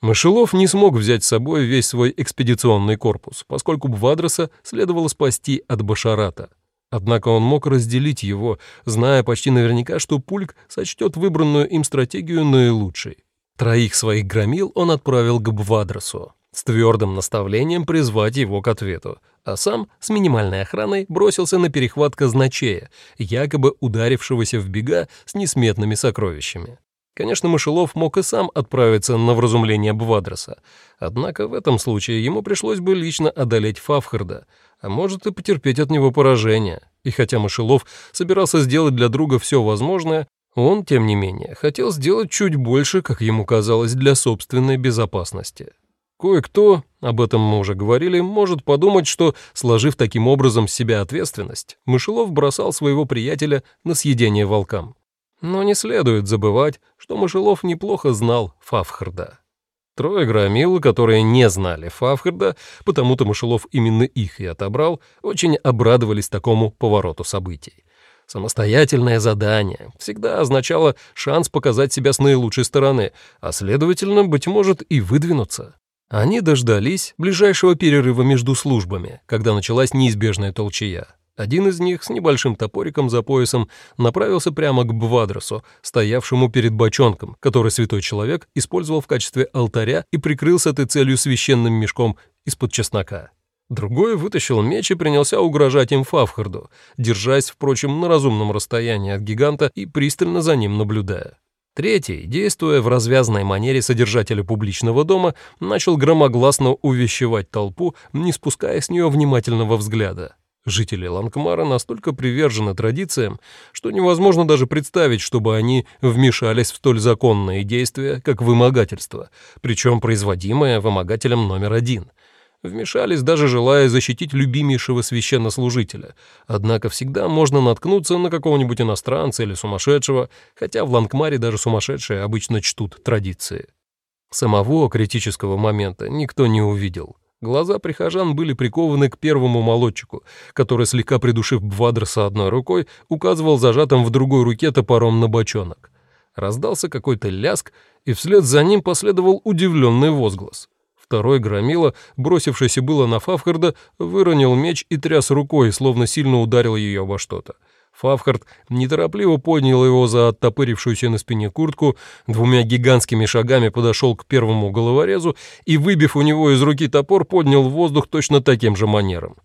Мышелов не смог взять с собой весь свой экспедиционный корпус, поскольку Бвадроса следовало спасти от Башарата. Однако он мог разделить его, зная почти наверняка, что Пульк сочтет выбранную им стратегию наилучшей. Троих своих громил он отправил к Бвадросу с твердым наставлением призвать его к ответу, а сам с минимальной охраной бросился на перехват казначея, якобы ударившегося в бега с несметными сокровищами. Конечно, Мышелов мог и сам отправиться на вразумление Бвадроса, однако в этом случае ему пришлось бы лично одолеть Фавхарда, а может и потерпеть от него поражение. И хотя Мышелов собирался сделать для друга все возможное, он, тем не менее, хотел сделать чуть больше, как ему казалось, для собственной безопасности. Кое-кто, об этом мы уже говорили, может подумать, что, сложив таким образом с себя ответственность, Мышелов бросал своего приятеля на съедение волкам. Но не следует забывать, что Мышелов неплохо знал Фавхарда. Трое громил, которые не знали Фавхарда, потому-то Мышелов именно их и отобрал, очень обрадовались такому повороту событий. Самостоятельное задание всегда означало шанс показать себя с наилучшей стороны, а, следовательно, быть может, и выдвинуться. Они дождались ближайшего перерыва между службами, когда началась неизбежная толчая. Один из них с небольшим топориком за поясом направился прямо к Бвадросу, стоявшему перед бочонком, который святой человек использовал в качестве алтаря и прикрыл с этой целью священным мешком из-под чеснока. Другой вытащил меч и принялся угрожать им Фавхарду, держась, впрочем, на разумном расстоянии от гиганта и пристально за ним наблюдая. Третий, действуя в развязной манере содержателя публичного дома, начал громогласно увещевать толпу, не спуская с нее внимательного взгляда. Жители Лангмара настолько привержены традициям, что невозможно даже представить, чтобы они вмешались в столь законные действия, как вымогательство, причем производимое вымогателем номер один — Вмешались, даже желая защитить любимейшего священнослужителя. Однако всегда можно наткнуться на какого-нибудь иностранца или сумасшедшего, хотя в Лангмаре даже сумасшедшие обычно чтут традиции. Самого критического момента никто не увидел. Глаза прихожан были прикованы к первому молодчику, который, слегка придушив Бвадроса одной рукой, указывал зажатым в другой руке топором на бочонок. Раздался какой-то ляск, и вслед за ним последовал удивленный возглас. Второй громила, бросившийся было на Фавхарда, выронил меч и тряс рукой, словно сильно ударил ее обо что-то. Фавхард неторопливо поднял его за оттопырившуюся на спине куртку, двумя гигантскими шагами подошел к первому головорезу и, выбив у него из руки топор, поднял в воздух точно таким же манером.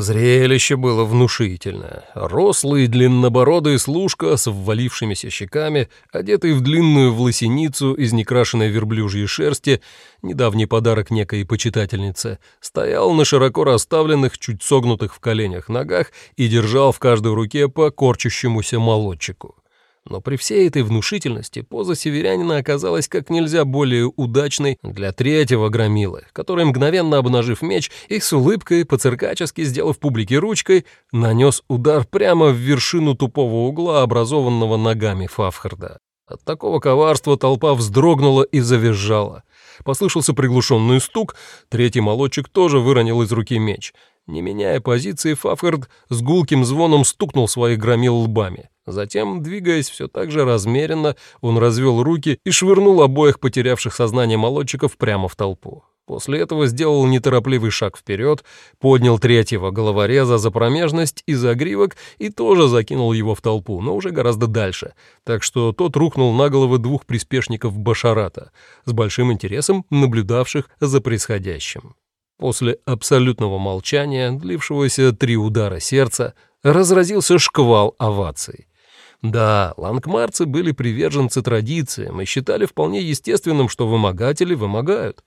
Зрелище было внушительное. Рослый длиннобородый служка с ввалившимися щеками, одетый в длинную власеницу из некрашенной верблюжьей шерсти, недавний подарок некой почитательнице, стоял на широко расставленных, чуть согнутых в коленях ногах и держал в каждой руке по корчащемуся молодчику. Но при всей этой внушительности поза северянина оказалась как нельзя более удачной для третьего громилы, который, мгновенно обнажив меч и с улыбкой, по-циркачески сделав публике ручкой, нанес удар прямо в вершину тупого угла, образованного ногами Фавхарда. От такого коварства толпа вздрогнула и завизжала. Послышался приглушенный стук, третий молодчик тоже выронил из руки меч. Не меняя позиции, Фавхард с гулким звоном стукнул своих громил лбами. Затем, двигаясь все так же размеренно, он развел руки и швырнул обоих потерявших сознание молодчиков прямо в толпу. После этого сделал неторопливый шаг вперед, поднял третьего головореза за промежность и за гривок и тоже закинул его в толпу, но уже гораздо дальше, так что тот рухнул на головы двух приспешников Башарата, с большим интересом наблюдавших за происходящим. После абсолютного молчания, длившегося три удара сердца, разразился шквал оваций. Да, лангмарцы были приверженцы традициям и считали вполне естественным, что вымогатели вымогают.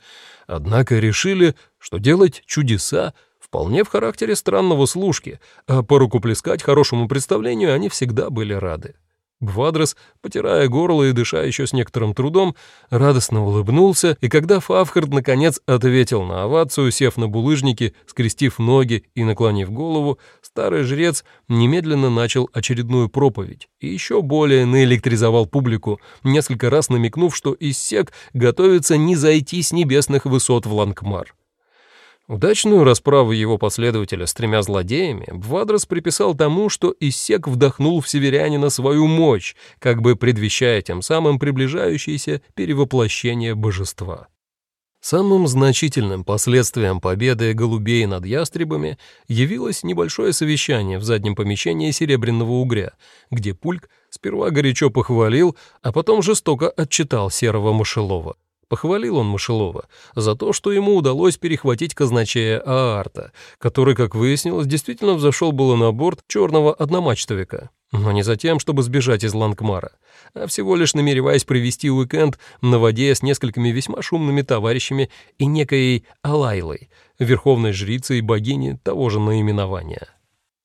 Однако решили, что делать чудеса вполне в характере странного служки, а по рукоплескать хорошему представлению они всегда были рады. Бвадрос, потирая горло и дыша еще с некоторым трудом, радостно улыбнулся, и когда Фавхард наконец ответил на овацию, сев на булыжники, скрестив ноги и наклонив голову, старый жрец немедленно начал очередную проповедь и еще более наэлектризовал публику, несколько раз намекнув, что Иссек готовится не зайти с небесных высот в Лангмар. Удачную расправу его последователя с тремя злодеями Бвадрос приписал тому, что Иссек вдохнул в северянина свою мощь, как бы предвещая тем самым приближающееся перевоплощение божества. Самым значительным последствием победы голубей над ястребами явилось небольшое совещание в заднем помещении Серебряного угря, где Пульк сперва горячо похвалил, а потом жестоко отчитал серого мышелова. Похвалил он Мышелова за то, что ему удалось перехватить казначея Аарта, который, как выяснилось, действительно взошел было на борт черного одномачтовика, но не за тем, чтобы сбежать из Лангмара, а всего лишь намереваясь провести уикенд на воде с несколькими весьма шумными товарищами и некой Алайлой, верховной жрицей богини того же наименования.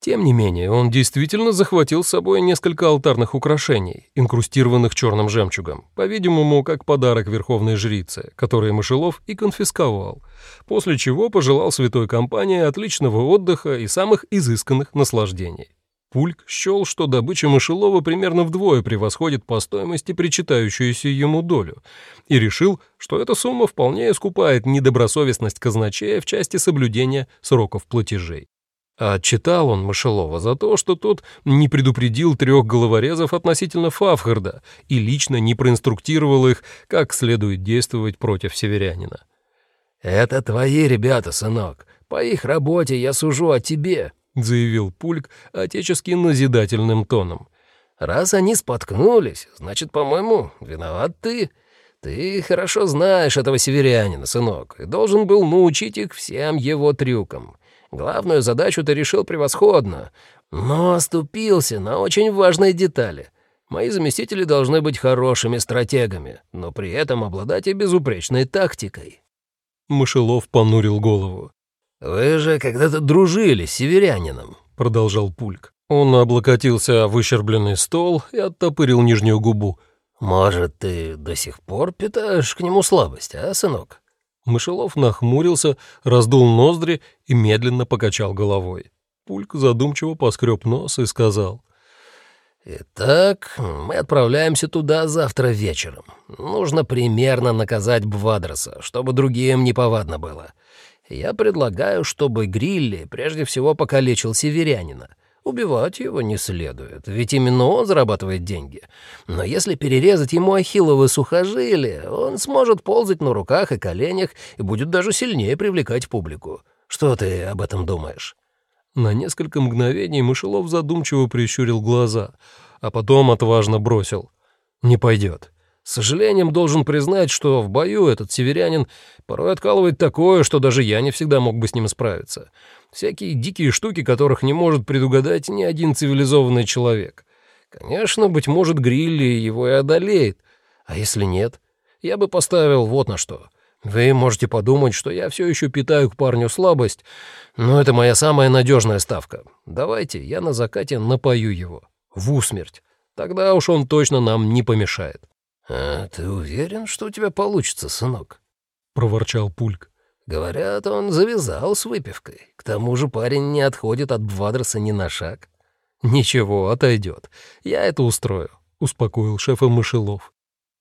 Тем не менее, он действительно захватил с собой несколько алтарных украшений, инкрустированных черным жемчугом, по-видимому, как подарок верховной жрице, который Мышелов и конфисковал, после чего пожелал святой компании отличного отдыха и самых изысканных наслаждений. Пульк счел, что добыча Мышелова примерно вдвое превосходит по стоимости причитающуюся ему долю, и решил, что эта сумма вполне искупает недобросовестность казначея в части соблюдения сроков платежей. А отчитал он Мышелова за то, что тот не предупредил трех головорезов относительно Фавхарда и лично не проинструктировал их, как следует действовать против северянина. «Это твои ребята, сынок. По их работе я сужу о тебе», — заявил Пульк отечески назидательным тоном. «Раз они споткнулись, значит, по-моему, виноват ты. Ты хорошо знаешь этого северянина, сынок, и должен был научить их всем его трюкам». Главную задачу ты решил превосходно, но оступился на очень важные детали. Мои заместители должны быть хорошими стратегами, но при этом обладать и безупречной тактикой». Мышелов понурил голову. «Вы же когда-то дружили с северянином», — продолжал Пульк. Он облокотился о выщербленный стол и оттопырил нижнюю губу. «Может, ты до сих пор питаешь к нему слабость, а, сынок?» Мышелов нахмурился, раздул ноздри и медленно покачал головой. Пульк задумчиво поскреб нос и сказал. «Итак, мы отправляемся туда завтра вечером. Нужно примерно наказать Бвадроса, чтобы другим неповадно было. Я предлагаю, чтобы Грилли прежде всего покалечил северянина. Убивать его не следует, ведь именно он зарабатывает деньги. Но если перерезать ему ахилловы сухожилия, он сможет ползать на руках и коленях и будет даже сильнее привлекать публику. Что ты об этом думаешь?» На несколько мгновений Мышелов задумчиво прищурил глаза, а потом отважно бросил. «Не пойдет. С сожалением должен признать, что в бою этот северянин порой откалывает такое, что даже я не всегда мог бы с ним справиться. Всякие дикие штуки, которых не может предугадать ни один цивилизованный человек. Конечно, быть может, Грилли его и одолеет. А если нет? Я бы поставил вот на что. Вы можете подумать, что я все еще питаю к парню слабость, но это моя самая надежная ставка. Давайте я на закате напою его. В усмерть. Тогда уж он точно нам не помешает. «А ты уверен, что у тебя получится, сынок?» — проворчал Пульк. «Говорят, он завязал с выпивкой. К тому же парень не отходит от Бвадроса ни на шаг». «Ничего, отойдет. Я это устрою», — успокоил шефа Мышелов.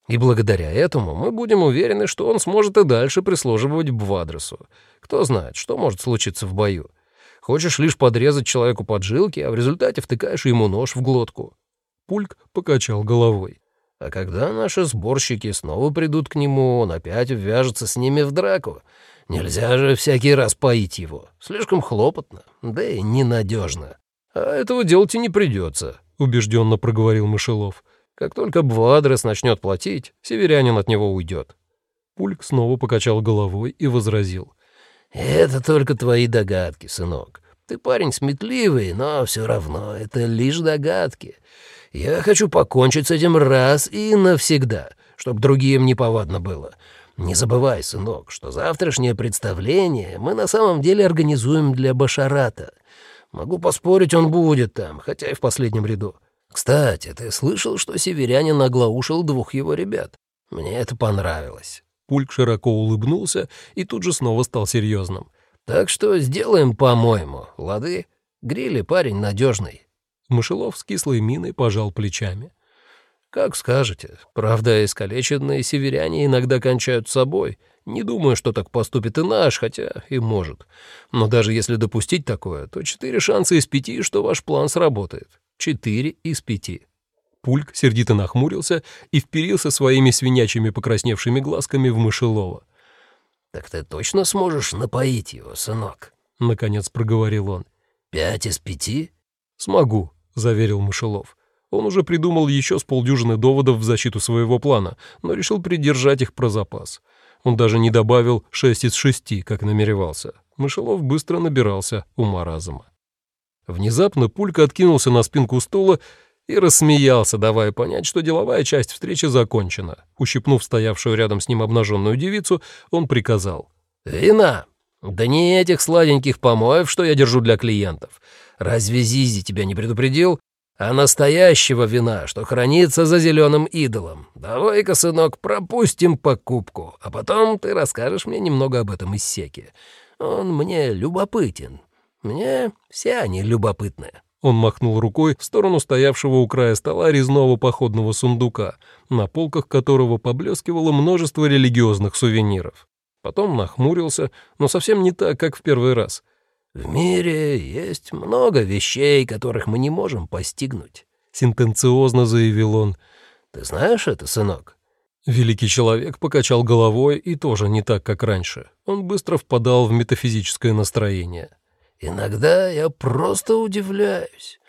«И благодаря этому мы будем уверены, что он сможет и дальше прислуживать Бвадросу. Кто знает, что может случиться в бою. Хочешь лишь подрезать человеку поджилки, а в результате втыкаешь ему нож в глотку». Пульк покачал головой. А когда наши сборщики снова придут к нему, он опять ввяжется с ними в драку. Нельзя же всякий раз поить его. Слишком хлопотно, да и ненадежно. А этого делать и не придется, убежденно проговорил Мышелов. Как только Бвадрес начнет платить, северянин от него уйдет. Пульк снова покачал головой и возразил. «Это только твои догадки, сынок. Ты парень сметливый, но все равно это лишь догадки. Я хочу покончить с этим раз и навсегда, чтобы другим неповадно было. Не забывай, сынок, что завтрашнее представление мы на самом деле организуем для Башарата. Могу поспорить, он будет там, хотя и в последнем ряду. Кстати, ты слышал, что северянин оглаушил двух его ребят? Мне это понравилось». Пульк широко улыбнулся и тут же снова стал серьезным. «Так что сделаем по-моему, лады? Грили парень надежный, Мышелов с кислой миной пожал плечами. «Как скажете. Правда, искалеченные северяне иногда кончают собой. Не думаю, что так поступит и наш, хотя и может. Но даже если допустить такое, то четыре шанса из пяти, что ваш план сработает. Четыре из пяти». Пульк сердито нахмурился и вперился своими свинячьими покрасневшими глазками в Мышелова. Так ты точно сможешь напоить его, сынок? — наконец проговорил он. «Пять из пяти?» «Смогу», — заверил Мышелов. Он уже придумал еще с полдюжины доводов в защиту своего плана, но решил придержать их про запас. Он даже не добавил шесть из шести, как намеревался. Мышелов быстро набирался ума разума. Внезапно Пулька откинулся на спинку стула и рассмеялся, давая понять, что деловая часть встречи закончена. Ущипнув стоявшую рядом с ним обнаженную девицу, он приказал. «Вина!» «Да не этих сладеньких помоев, что я держу для клиентов. Разве Зизи тебя не предупредил? А настоящего вина, что хранится за зеленым идолом. Давай-ка, сынок, пропустим покупку, а потом ты расскажешь мне немного об этом иссеке. Он мне любопытен. Мне все они любопытны». Он махнул рукой в сторону стоявшего у края стола резного походного сундука, на полках которого поблескивало множество религиозных сувениров. Потом нахмурился, но совсем не так, как в первый раз. «В мире есть много вещей, которых мы не можем постигнуть», — сентенциозно заявил он. «Ты знаешь это, сынок?» Великий человек покачал головой и тоже не так, как раньше. Он быстро впадал в метафизическое настроение. «Иногда я просто удивляюсь.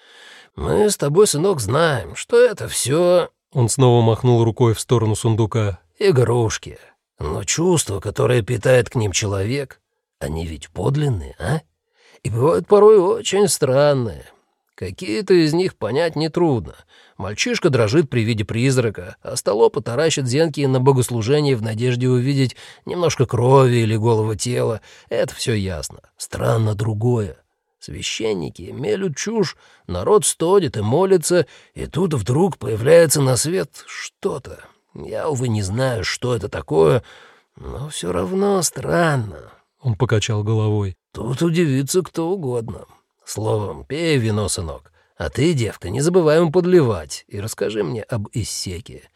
Мы с тобой, сынок, знаем, что это все...» Он снова махнул рукой в сторону сундука. «Игрушки. Но чувства, которые питает к ним человек, они ведь подлинные, а? И бывают порой очень странные. Какие-то из них понять нетрудно. Мальчишка дрожит при виде призрака, а столопа таращит зенки на богослужение в надежде увидеть немножко крови или голого тела. Это все ясно. Странно другое. Священники мелют чушь, народ стодит и молится, и тут вдруг появляется на свет что-то, я, увы, не знаю, что это такое, но все равно странно». Он покачал головой. «Тут удивится кто угодно. Словом, пей вино, сынок. А ты, девка, не забывай им подливать и расскажи мне об Иссеке.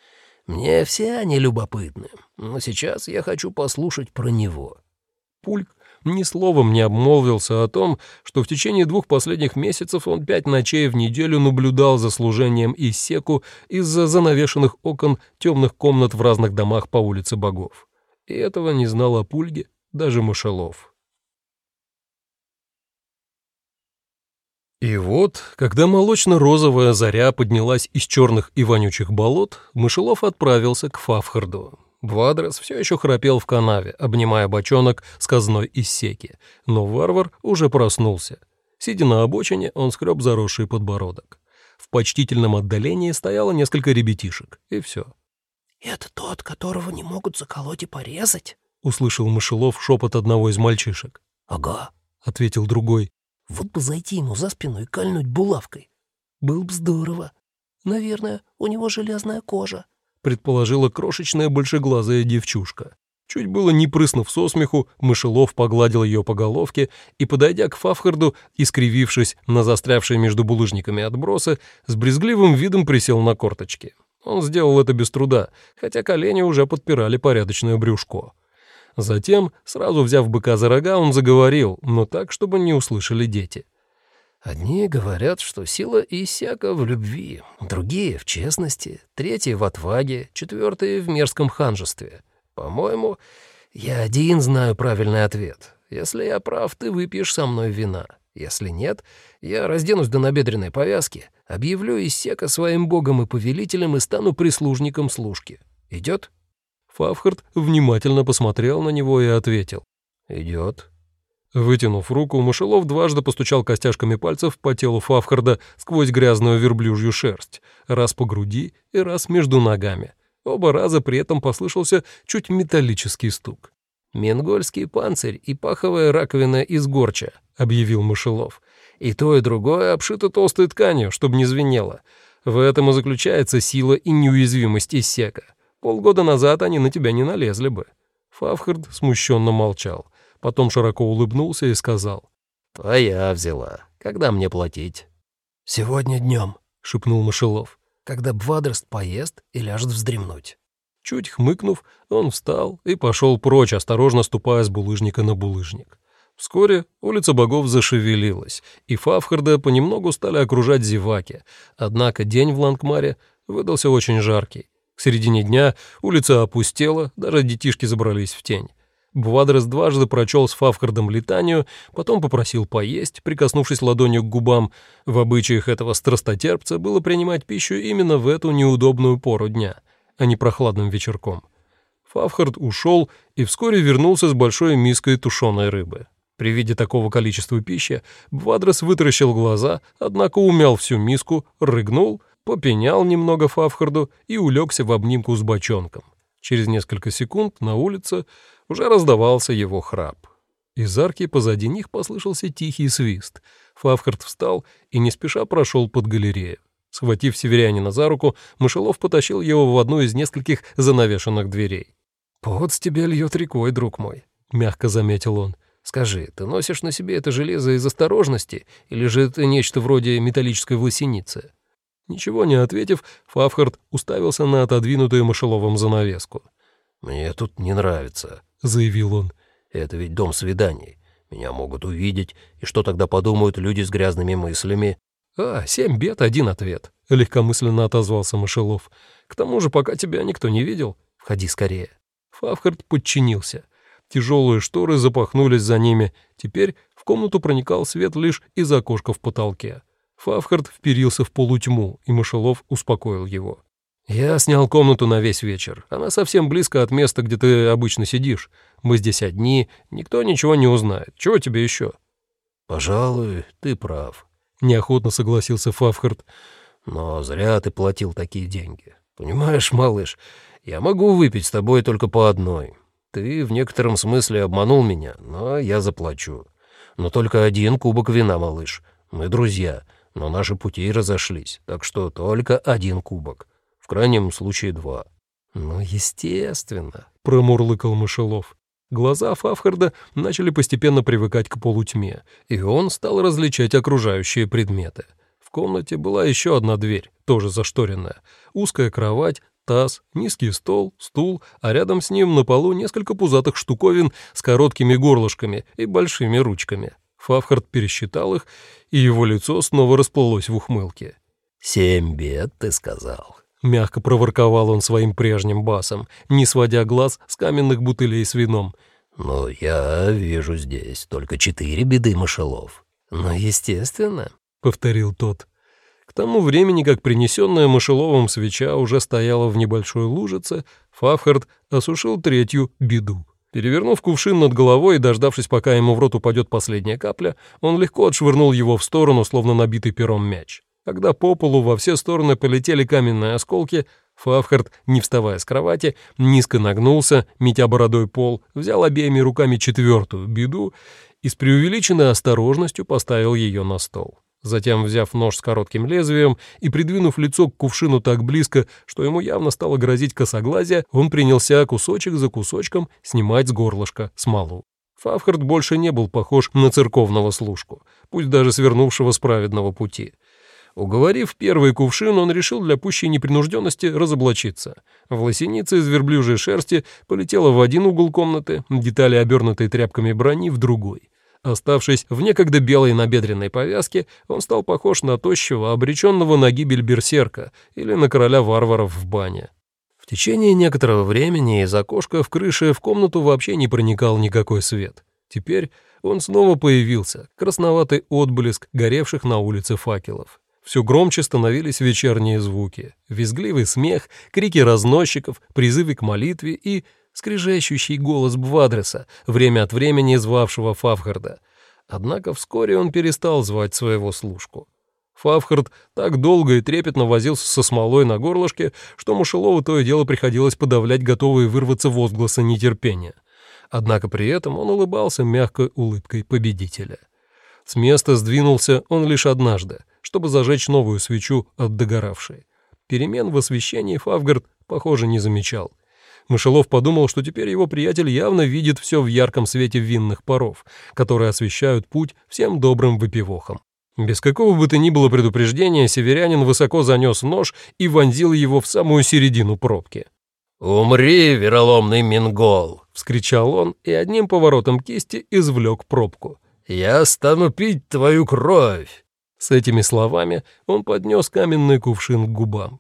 Мне все они любопытны, но сейчас я хочу послушать про него». Пульк ни словом не обмолвился о том, что в течение двух последних месяцев он пять ночей в неделю наблюдал за служением Иссеку из-за занавешенных окон темных комнат в разных домах по улице Богов. И этого не знал о Пульге даже Мышелов. И вот, когда молочно-розовая заря поднялась из черных и вонючих болот, Мышелов отправился к Фавхарду, Вадрес все еще храпел в канаве, обнимая бочонок с казной из секи, но варвар уже проснулся. Сидя на обочине, он скреб заросший подбородок. В почтительном отдалении стояло несколько ребятишек, и все. «Это тот, которого не могут заколоть и порезать?» — услышал Мышелов шепот одного из мальчишек. «Ага», — ответил другой. «Вот бы зайти ему за спину и кольнуть булавкой. Был бы здорово. Наверное, у него железная кожа предположила крошечная большеглазая девчушка. Чуть было не прыснув со смеху, мышелов погладил ее по головке и, подойдя к Фавхарду, искривившись на застрявшие между булыжниками отбросы, с брезгливым видом присел на корточки. Он сделал это без труда, хотя колени уже подпирали порядочное брюшко. Затем, сразу взяв быка за рога, он заговорил, но так, чтобы не услышали дети. Одни говорят, что сила Исяка в любви, другие — в честности, третьи — в отваге, четвертые — в мерзком ханжестве. По-моему, я один знаю правильный ответ. Если я прав, ты выпьешь со мной вина. Если нет, я разденусь до набедренной повязки, объявлю Исека своим богом и повелителем и стану прислужником служки. Идет? Фавхард внимательно посмотрел на него и ответил. «Идет». Вытянув руку, Мышелов дважды постучал костяшками пальцев по телу Фавхарда сквозь грязную верблюжью шерсть, раз по груди и раз между ногами. Оба раза при этом послышался чуть металлический стук. «Менгольский панцирь и паховая раковина из горча», — объявил Мышелов. «И то, и другое обшито толстой тканью, чтобы не звенело. В этом и заключается сила и неуязвимость Иссека. Полгода назад они на тебя не налезли бы». Фавхард смущенно молчал. Потом широко улыбнулся и сказал. «Твоя взяла. Когда мне платить?» «Сегодня днем», — шепнул Мышелов. «Когда Бвадерст поест и ляжет вздремнуть». Чуть хмыкнув, он встал и пошел прочь, осторожно ступая с булыжника на булыжник. Вскоре улица богов зашевелилась, и Фавхарда понемногу стали окружать зеваки, однако день в Лангмаре выдался очень жаркий. К середине дня улица опустела, даже детишки забрались в тень. Бвадрес дважды прочел с Фавхардом летанию, потом попросил поесть, прикоснувшись ладонью к губам. В обычаях этого страстотерпца было принимать пищу именно в эту неудобную пору дня, а не прохладным вечерком. Фавхард ушел и вскоре вернулся с большой миской тушеной рыбы. При виде такого количества пищи Бвадрес вытаращил глаза, однако умял всю миску, рыгнул, попенял немного Фавхарду и улегся в обнимку с бочонком. Через несколько секунд на улице уже раздавался его храп. Из арки позади них послышался тихий свист. Фавхард встал и не спеша прошел под галерею. Схватив северянина за руку, Мышелов потащил его в одну из нескольких занавешенных дверей. «Пот с тебя льет рекой, друг мой», — мягко заметил он. «Скажи, ты носишь на себе это железо из осторожности, или же это нечто вроде металлической власеницы?» Ничего не ответив, Фавхард уставился на отодвинутую мышеловым занавеску. «Мне тут не нравится», — заявил он. «Это ведь дом свиданий. Меня могут увидеть, и что тогда подумают люди с грязными мыслями?» «А, семь бед, один ответ», — легкомысленно отозвался Мышелов. «К тому же, пока тебя никто не видел, входи скорее». Фавхард подчинился. Тяжелые шторы запахнулись за ними. Теперь в комнату проникал свет лишь из окошка в потолке. Фавхард вперился в полутьму, и Мышелов успокоил его. «Я снял комнату на весь вечер. Она совсем близко от места, где ты обычно сидишь. Мы здесь одни, никто ничего не узнает. Чего тебе еще?» «Пожалуй, ты прав», — неохотно согласился Фавхард. «Но зря ты платил такие деньги. Понимаешь, малыш, я могу выпить с тобой только по одной. Ты в некотором смысле обманул меня, но я заплачу. Но только один кубок вина, малыш. Мы друзья, но наши пути разошлись, так что только один кубок. В крайнем случае два». «Ну, естественно», — промурлыкал Мышелов. Глаза Фавхарда начали постепенно привыкать к полутьме, и он стал различать окружающие предметы. В комнате была еще одна дверь, тоже зашторенная, узкая кровать, таз, низкий стол, стул, а рядом с ним на полу несколько пузатых штуковин с короткими горлышками и большими ручками. Фавхард пересчитал их, и его лицо снова расплылось в ухмылке. «Семь бед, ты сказал», — мягко проворковал он своим прежним басом, не сводя глаз с каменных бутылей с вином. «Но я вижу здесь только четыре беды мышелов». «Ну, естественно», — повторил тот. К тому времени, как принесенная мышеловым свеча уже стояла в небольшой лужице, Фавхард осушил третью беду. Перевернув кувшин над головой и дождавшись, пока ему в рот упадет последняя капля, он легко отшвырнул его в сторону, словно набитый пером мяч. Когда по полу во все стороны полетели каменные осколки, Фавхард, не вставая с кровати, низко нагнулся, метя бородой пол, взял обеими руками четвертую беду и с преувеличенной осторожностью поставил ее на стол. Затем, взяв нож с коротким лезвием и придвинув лицо к кувшину так близко, что ему явно стало грозить косоглазие, он принялся кусочек за кусочком снимать с горлышка смолу. Фавхард больше не был похож на церковного служку, пусть даже свернувшего с праведного пути. Уговорив первый кувшин, он решил для пущей непринужденности разоблачиться. Власеница из верблюжьей шерсти полетела в один угол комнаты, детали, обернутой тряпками брони, в другой. Оставшись в некогда белой набедренной повязке, он стал похож на тощего, обреченного на гибель берсерка или на короля варваров в бане. В течение некоторого времени из окошка в крыше в комнату вообще не проникал никакой свет. Теперь он снова появился, красноватый отблеск горевших на улице факелов. Все громче становились вечерние звуки. Визгливый смех, крики разносчиков, призывы к молитве и скрижащущий голос Бвадреса, время от времени звавшего Фавхарда. Однако вскоре он перестал звать своего служку. Фавхард так долго и трепетно возился со смолой на горлышке, что Мушелову то и дело приходилось подавлять готовые вырваться возгласы нетерпения. Однако при этом он улыбался мягкой улыбкой победителя. С места сдвинулся он лишь однажды, чтобы зажечь новую свечу от догоравшей. Перемен в освещении Фавгард, похоже, не замечал — Мышелов подумал, что теперь его приятель явно видит все в ярком свете винных паров, которые освещают путь всем добрым выпивохам. Без какого бы то ни было предупреждения, северянин высоко занес нож и вонзил его в самую середину пробки. «Умри, вероломный мингол!» — вскричал он и одним поворотом кисти извлек пробку. «Я стану пить твою кровь!» С этими словами он поднес каменный кувшин к губам.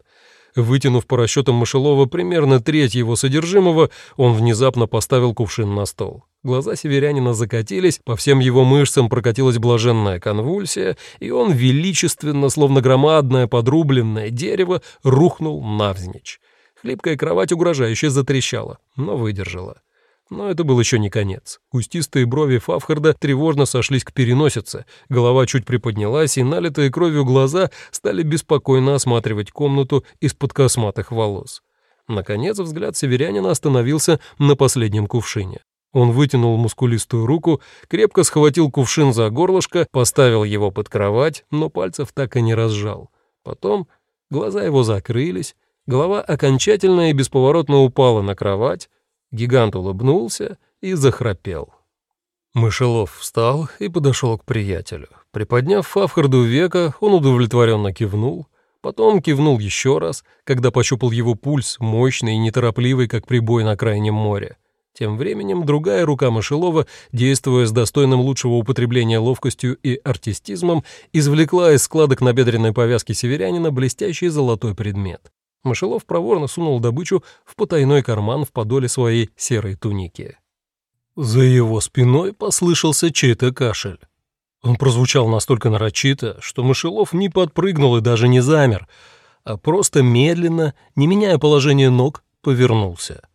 Вытянув по расчетам Мышелова примерно треть его содержимого, он внезапно поставил кувшин на стол. Глаза северянина закатились, по всем его мышцам прокатилась блаженная конвульсия, и он величественно, словно громадное подрубленное дерево, рухнул навзничь. Хлипкая кровать угрожающе затрещала, но выдержала. Но это был еще не конец. Кустистые брови Фавхарда тревожно сошлись к переносице, голова чуть приподнялась, и налитые кровью глаза стали беспокойно осматривать комнату из-под косматых волос. Наконец взгляд северянина остановился на последнем кувшине. Он вытянул мускулистую руку, крепко схватил кувшин за горлышко, поставил его под кровать, но пальцев так и не разжал. Потом глаза его закрылись, голова окончательно и бесповоротно упала на кровать, Гигант улыбнулся и захрапел. Мышелов встал и подошел к приятелю. Приподняв Фавхарду века, он удовлетворенно кивнул, потом кивнул еще раз, когда пощупал его пульс, мощный и неторопливый, как прибой на крайнем море. Тем временем другая рука Мышелова, действуя с достойным лучшего употребления ловкостью и артистизмом, извлекла из складок набедренной повязки северянина блестящий золотой предмет. Мышелов проворно сунул добычу в потайной карман в подоле своей серой туники. За его спиной послышался чей-то кашель. Он прозвучал настолько нарочито, что Мышелов не подпрыгнул и даже не замер, а просто медленно, не меняя положение ног, повернулся.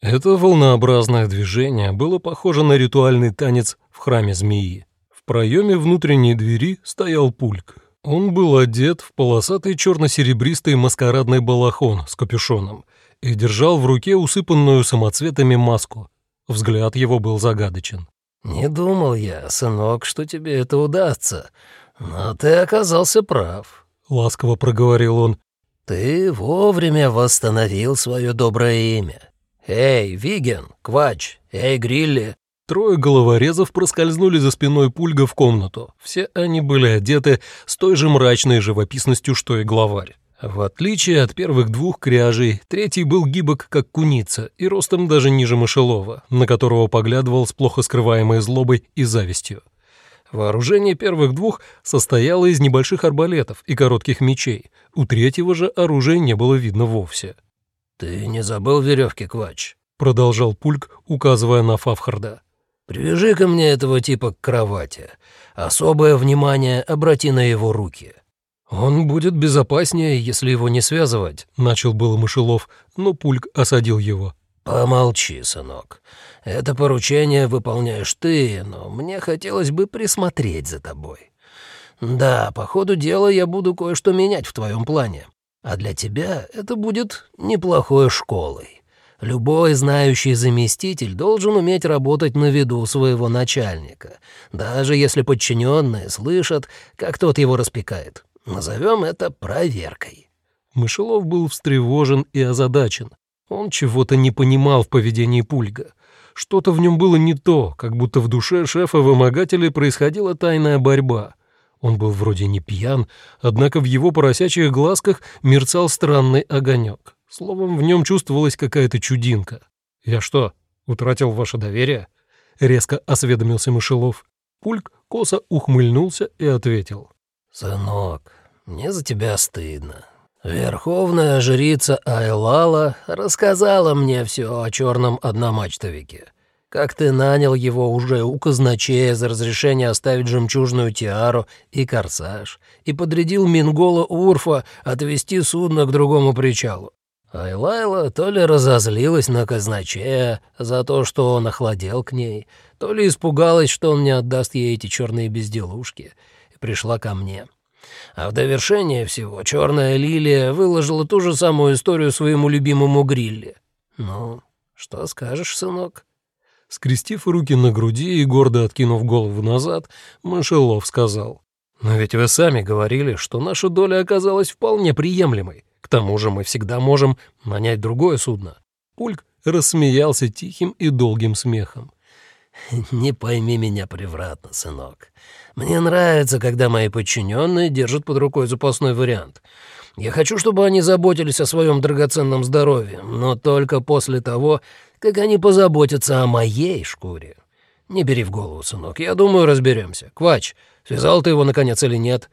Это волнообразное движение было похоже на ритуальный танец в храме змеи. В проеме внутренней двери стоял пульк. Он был одет в полосатый черно-серебристый маскарадный балахон с капюшоном и держал в руке усыпанную самоцветами маску. Взгляд его был загадочен. «Не думал я, сынок, что тебе это удастся, но ты оказался прав», — ласково проговорил он. «Ты вовремя восстановил свое доброе имя. Эй, Виген, Квач, эй, Грилли, Трое головорезов проскользнули за спиной Пульга в комнату. Все они были одеты с той же мрачной живописностью, что и главарь. В отличие от первых двух кряжей, третий был гибок, как куница, и ростом даже ниже мышелова, на которого поглядывал с плохо скрываемой злобой и завистью. Вооружение первых двух состояло из небольших арбалетов и коротких мечей. У третьего же оружия не было видно вовсе. «Ты не забыл веревки, Квач?» — продолжал Пульк, указывая на Фавхарда. Привяжи ко мне этого типа к кровати. Особое внимание обрати на его руки». «Он будет безопаснее, если его не связывать», — начал было Мышелов, но Пульк осадил его. «Помолчи, сынок. Это поручение выполняешь ты, но мне хотелось бы присмотреть за тобой. Да, по ходу дела я буду кое-что менять в твоем плане, а для тебя это будет неплохой школой. Любой знающий заместитель должен уметь работать на виду своего начальника, даже если подчиненные слышат, как тот его распекает. Назовем это проверкой». Мышелов был встревожен и озадачен. Он чего-то не понимал в поведении Пульга. Что-то в нем было не то, как будто в душе шефа-вымогателей происходила тайная борьба. Он был вроде не пьян, однако в его поросячьих глазках мерцал странный огонек. Словом, в нем чувствовалась какая-то чудинка. «Я что, утратил ваше доверие?» — резко осведомился Мышелов. Пульк косо ухмыльнулся и ответил. «Сынок, мне за тебя стыдно. Верховная жрица Айлала рассказала мне все о черном одномачтовике. Как ты нанял его уже у казначея за разрешение оставить жемчужную тиару и корсаж, и подрядил Мингола Урфа отвезти судно к другому причалу. Айлайла то ли разозлилась на казначея за то, что он охладел к ней, то ли испугалась, что он не отдаст ей эти черные безделушки, и пришла ко мне. А в довершение всего черная лилия выложила ту же самую историю своему любимому Грилле. Ну, что скажешь, сынок? Скрестив руки на груди и гордо откинув голову назад, Мышелов сказал. «Но ведь вы сами говорили, что наша доля оказалась вполне приемлемой. К тому же мы всегда можем нанять другое судно». Пульк рассмеялся тихим и долгим смехом. «Не пойми меня превратно, сынок. Мне нравится, когда мои подчиненные держат под рукой запасной вариант. Я хочу, чтобы они заботились о своем драгоценном здоровье, но только после того, как они позаботятся о моей шкуре. Не бери в голову, сынок, я думаю, разберемся. Квач, связал ты его, наконец, или нет?»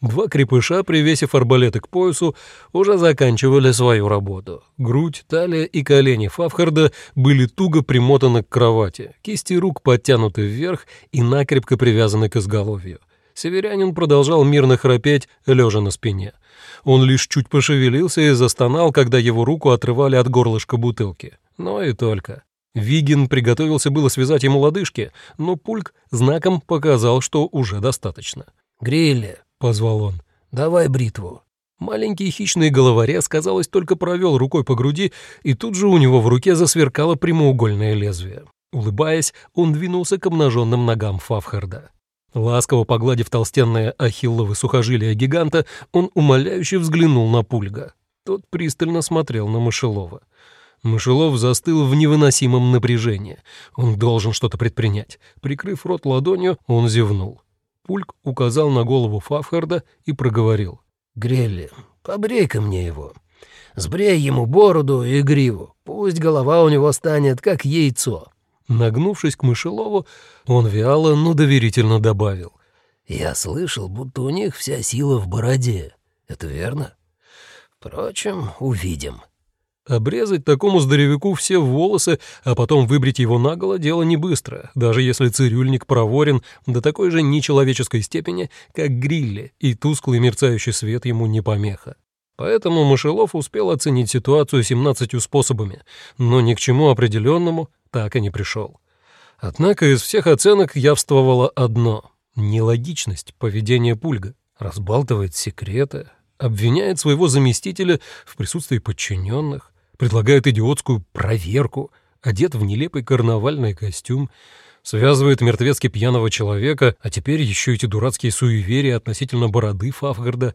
Два крепыша, привесив арбалеты к поясу, уже заканчивали свою работу. Грудь, талия и колени Фавхарда были туго примотаны к кровати, кисти рук подтянуты вверх и накрепко привязаны к изголовью. Северянин продолжал мирно храпеть, лежа на спине. Он лишь чуть пошевелился и застонал, когда его руку отрывали от горлышка бутылки. Но и только. Вигин приготовился было связать ему лодыжки, но Пульк знаком показал, что уже достаточно. «Грилли», — позвал он, — «давай бритву». Маленький хищный головорез, казалось, только провел рукой по груди, и тут же у него в руке засверкало прямоугольное лезвие. Улыбаясь, он двинулся к обнаженным ногам Фавхарда. Ласково погладив толстенное ахилловы сухожилия гиганта, он умоляюще взглянул на Пульга. Тот пристально смотрел на Мышелова. Мышелов застыл в невыносимом напряжении. Он должен что-то предпринять. Прикрыв рот ладонью, он зевнул. Пульк указал на голову Фавхарда и проговорил. «Грелли, побрей-ка мне его. Сбрей ему бороду и гриву. Пусть голова у него станет как яйцо». Нагнувшись к Мышелову, он вяло, но доверительно добавил. «Я слышал, будто у них вся сила в бороде. Это верно? Впрочем, увидим». Обрезать такому здоровяку все волосы, а потом выбрить его наголо — дело не быстро, даже если цирюльник проворен до такой же нечеловеческой степени, как грилли, и тусклый мерцающий свет ему не помеха. Поэтому Мышелов успел оценить ситуацию семнадцатью способами, но ни к чему определенному так и не пришел. Однако из всех оценок явствовало одно — нелогичность поведения Пульга. Разбалтывает секреты, обвиняет своего заместителя в присутствии подчиненных, предлагает идиотскую проверку, одет в нелепый карнавальный костюм, связывает мертвецки пьяного человека, а теперь еще эти дурацкие суеверия относительно бороды Фафгарда.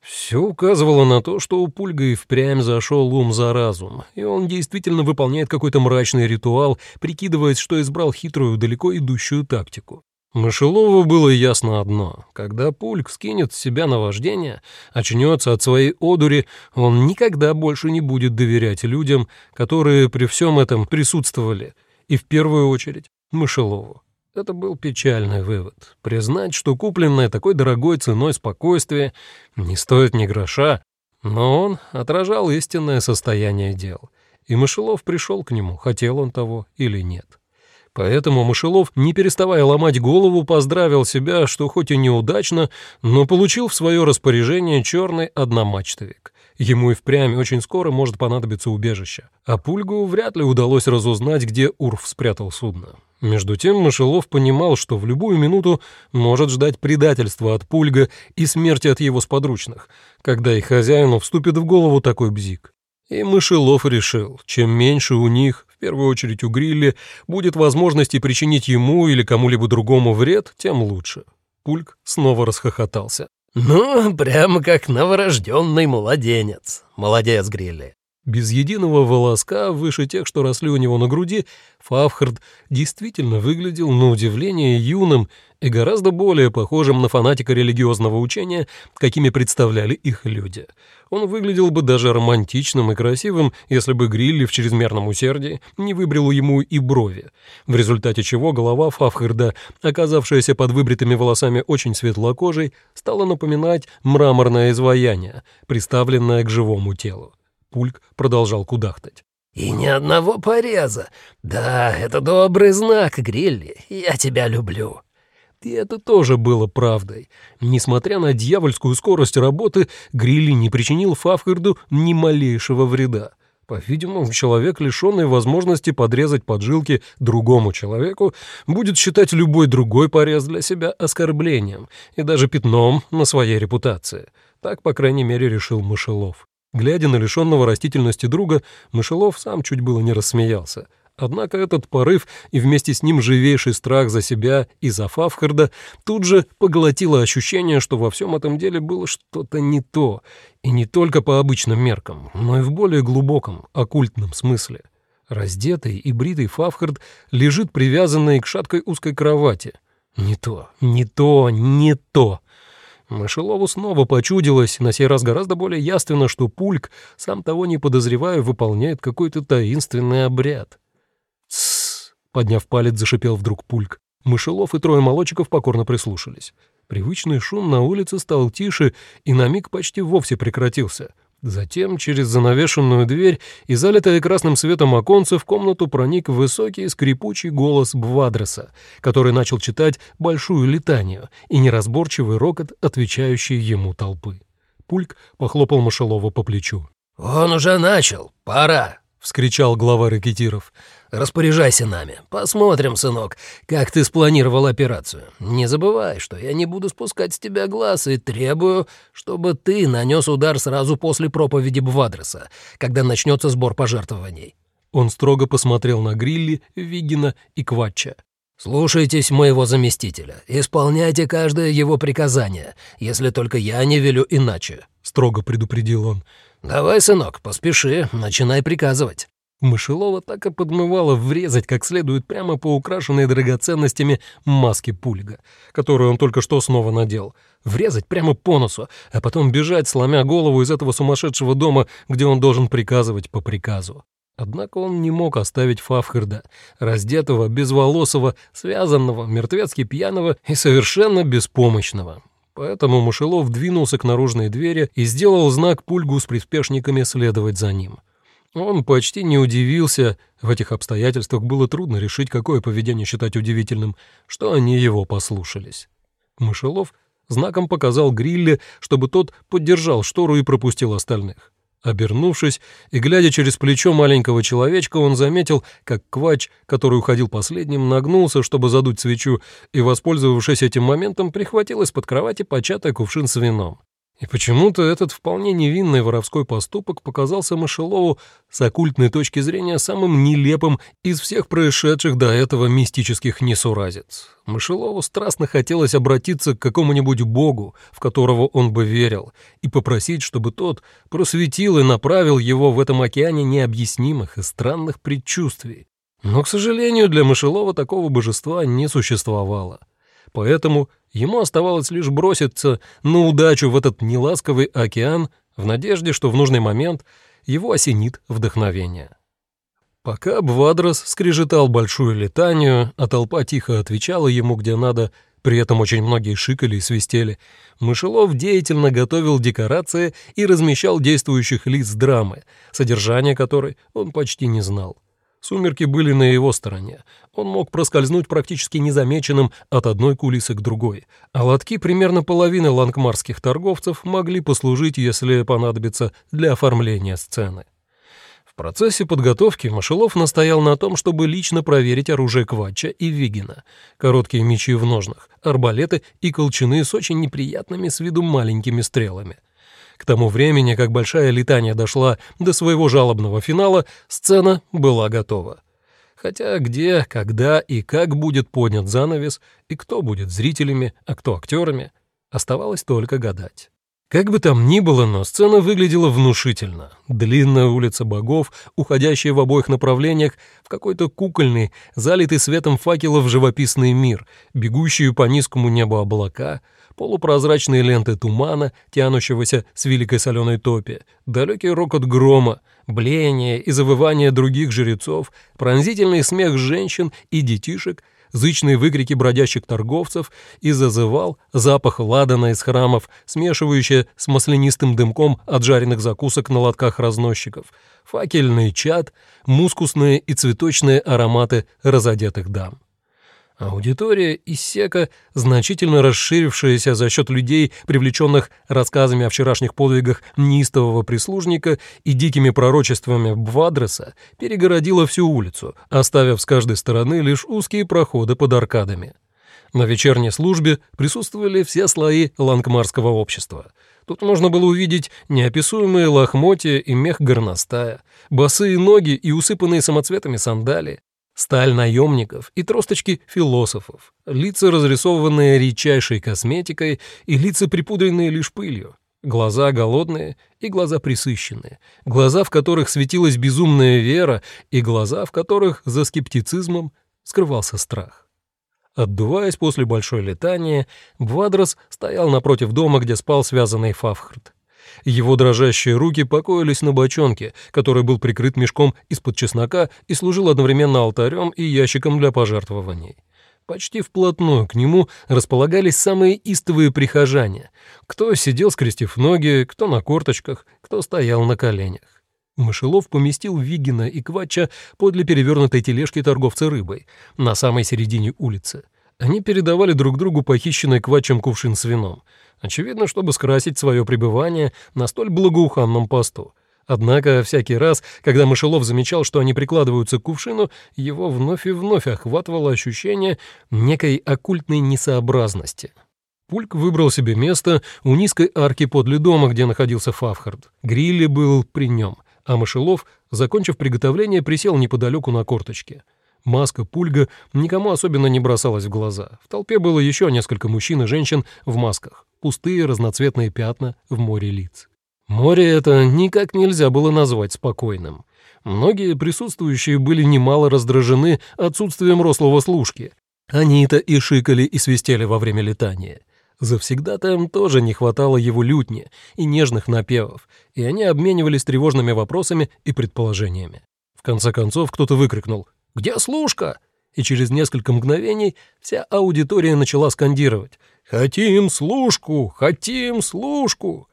Все указывало на то, что у Пульга и впрямь зашел ум за разум, и он действительно выполняет какой-то мрачный ритуал, прикидываясь, что избрал хитрую, далеко идущую тактику. Мышелову было ясно одно. Когда Пульк скинет с себя наваждение, очнется от своей одури, он никогда больше не будет доверять людям, которые при всем этом присутствовали, и в первую очередь Мышелову. Это был печальный вывод. Признать, что купленное такой дорогой ценой спокойствие не стоит ни гроша, но он отражал истинное состояние дел. И Мышелов пришел к нему, хотел он того или нет. Поэтому Мышелов, не переставая ломать голову, поздравил себя, что хоть и неудачно, но получил в свое распоряжение черный одномачтовик. Ему и впрямь очень скоро может понадобиться убежище. А Пульгу вряд ли удалось разузнать, где Урф спрятал судно. Между тем Мышелов понимал, что в любую минуту может ждать предательства от Пульга и смерти от его сподручных, когда их хозяину вступит в голову такой бзик. И Мышелов решил, чем меньше у них, первую очередь у Грилли, будет возможности причинить ему или кому-либо другому вред, тем лучше. Пульк снова расхохотался. «Ну, прямо как новорожденный младенец. Молодец, Грилли. Без единого волоска, выше тех, что росли у него на груди, Фавхард действительно выглядел на удивление юным и гораздо более похожим на фанатика религиозного учения, какими представляли их люди. Он выглядел бы даже романтичным и красивым, если бы Грилли в чрезмерном усердии не выбрил ему и брови, в результате чего голова Фавхарда, оказавшаяся под выбритыми волосами очень светлокожей, стала напоминать мраморное изваяние, приставленное к живому телу. Пульк продолжал кудахтать. «И ни одного пореза. Да, это добрый знак, Грилли. Я тебя люблю». И это тоже было правдой. Несмотря на дьявольскую скорость работы, Грилли не причинил Фавхарду ни малейшего вреда. По-видимому, человек, лишенный возможности подрезать поджилки другому человеку, будет считать любой другой порез для себя оскорблением и даже пятном на своей репутации. Так, по крайней мере, решил Мышелов. Глядя на лишенного растительности друга, Мышелов сам чуть было не рассмеялся. Однако этот порыв и вместе с ним живейший страх за себя и за Фавхарда тут же поглотило ощущение, что во всем этом деле было что-то не то, и не только по обычным меркам, но и в более глубоком, оккультном смысле. Раздетый и бритый Фавхард лежит привязанный к шаткой узкой кровати. Не то, не то, не то. Мышелову снова почудилось, на сей раз гораздо более яственно, что Пульк, сам того не подозревая, выполняет какой-то таинственный обряд. «Тссс!» — подняв палец, зашипел вдруг Пульк. Мышелов и трое молодчиков покорно прислушались. Привычный шум на улице стал тише и на миг почти вовсе прекратился. Затем через занавешенную дверь и залитое красным светом оконце в комнату проник высокий скрипучий голос Бвадреса, который начал читать большую летанию и неразборчивый рокот, отвечающий ему толпы. Пульк похлопал Мышелова по плечу. «Он уже начал. Пора!» — вскричал глава ракетиров. «Распоряжайся нами. Посмотрим, сынок, как ты спланировал операцию. Не забывай, что я не буду спускать с тебя глаз и требую, чтобы ты нанес удар сразу после проповеди Бвадреса, когда начнется сбор пожертвований». Он строго посмотрел на Грилли, Вигина и Кватча. «Слушайтесь моего заместителя, исполняйте каждое его приказание, если только я не велю иначе», — строго предупредил он. «Давай, сынок, поспеши, начинай приказывать». Мышелова так и подмывала врезать как следует прямо по украшенной драгоценностями маске пульга, которую он только что снова надел. Врезать прямо по носу, а потом бежать, сломя голову из этого сумасшедшего дома, где он должен приказывать по приказу. Однако он не мог оставить Фавхерда, раздетого, безволосого, связанного, мертвецки пьяного и совершенно беспомощного. Поэтому Мышелов двинулся к наружной двери и сделал знак Пульгу с приспешниками следовать за ним. Он почти не удивился, в этих обстоятельствах было трудно решить, какое поведение считать удивительным, что они его послушались. Мышелов знаком показал Грилле, чтобы тот поддержал штору и пропустил остальных. Обернувшись и глядя через плечо маленького человечка, он заметил, как квач, который уходил последним, нагнулся, чтобы задуть свечу, и, воспользовавшись этим моментом, прихватил из-под кровати початый кувшин с вином. И почему-то этот вполне невинный воровской поступок показался Мышелову с оккультной точки зрения самым нелепым из всех происшедших до этого мистических несуразец. Мышелову страстно хотелось обратиться к какому-нибудь богу, в которого он бы верил, и попросить, чтобы тот просветил и направил его в этом океане необъяснимых и странных предчувствий. Но, к сожалению, для Мышелова такого божества не существовало. Поэтому ему оставалось лишь броситься на удачу в этот неласковый океан в надежде, что в нужный момент его осенит вдохновение. Пока Бвадрос скрежетал большую летанию, а толпа тихо отвечала ему где надо, при этом очень многие шикали и свистели, Мышелов деятельно готовил декорации и размещал действующих лиц драмы, содержание которой он почти не знал. Сумерки были на его стороне. Он мог проскользнуть практически незамеченным от одной кулисы к другой, а лотки примерно половины лангмарских торговцев могли послужить, если понадобится, для оформления сцены. В процессе подготовки Машелов настоял на том, чтобы лично проверить оружие Квача и Вигина, короткие мечи в ножнах, арбалеты и колчаны с очень неприятными с виду маленькими стрелами. К тому времени, как большая летания дошла до своего жалобного финала, сцена была готова. Хотя где, когда и как будет поднят занавес, и кто будет зрителями, а кто актерами, оставалось только гадать. Как бы там ни было, но сцена выглядела внушительно. Длинная улица богов, уходящая в обоих направлениях, в какой-то кукольный, залитый светом факелов живописный мир, бегущие по низкому небу облака — полупрозрачные ленты тумана, тянущегося с великой соленой топи, далекий рокот грома, блеяние и завывание других жрецов, пронзительный смех женщин и детишек, зычные выкрики бродящих торговцев и зазывал запах ладана из храмов, смешивающий с маслянистым дымком от жареных закусок на лотках разносчиков, факельный чад, мускусные и цветочные ароматы разодетых дам. Аудитория Иссека, значительно расширившаяся за счет людей, привлеченных рассказами о вчерашних подвигах неистового прислужника и дикими пророчествами Бвадреса, перегородила всю улицу, оставив с каждой стороны лишь узкие проходы под аркадами. На вечерней службе присутствовали все слои лангмарского общества. Тут можно было увидеть неописуемые лохмотья и мех горностая, босые ноги и усыпанные самоцветами сандалии, Сталь наемников и тросточки философов, лица, разрисованные редчайшей косметикой, и лица, припудренные лишь пылью, глаза голодные и глаза присыщенные, глаза, в которых светилась безумная вера, и глаза, в которых за скептицизмом скрывался страх. Отдуваясь после большой летания, Бвадрос стоял напротив дома, где спал связанный Фавхард. Его дрожащие руки покоились на бочонке, который был прикрыт мешком из-под чеснока и служил одновременно алтарем и ящиком для пожертвований. Почти вплотную к нему располагались самые истовые прихожане. Кто сидел, скрестив ноги, кто на корточках, кто стоял на коленях. Мышелов поместил Вигина и Квача подле перевернутой тележки торговца рыбой на самой середине улицы. Они передавали друг другу похищенный Квачем кувшин с вином. Очевидно, чтобы скрасить свое пребывание на столь благоуханном посту. Однако всякий раз, когда Мышелов замечал, что они прикладываются к кувшину, его вновь и вновь охватывало ощущение некой оккультной несообразности. Пульк выбрал себе место у низкой арки подле дома, где находился Фавхард. Грилли был при нем, а Мышелов, закончив приготовление, присел неподалеку на корточке. Маска Пульга никому особенно не бросалась в глаза. В толпе было еще несколько мужчин и женщин в масках, пустые разноцветные пятна в море лиц. Море это никак нельзя было назвать спокойным. Многие присутствующие были немало раздражены отсутствием рослого служки. Они-то и шикали, и свистели во время летания. Завсегдатаем тоже не хватало его лютни и нежных напевов, и они обменивались тревожными вопросами и предположениями. В конце концов кто-то выкрикнул «Где служка?» И через несколько мгновений вся аудитория начала скандировать «Хотим служку! Хотим служку!»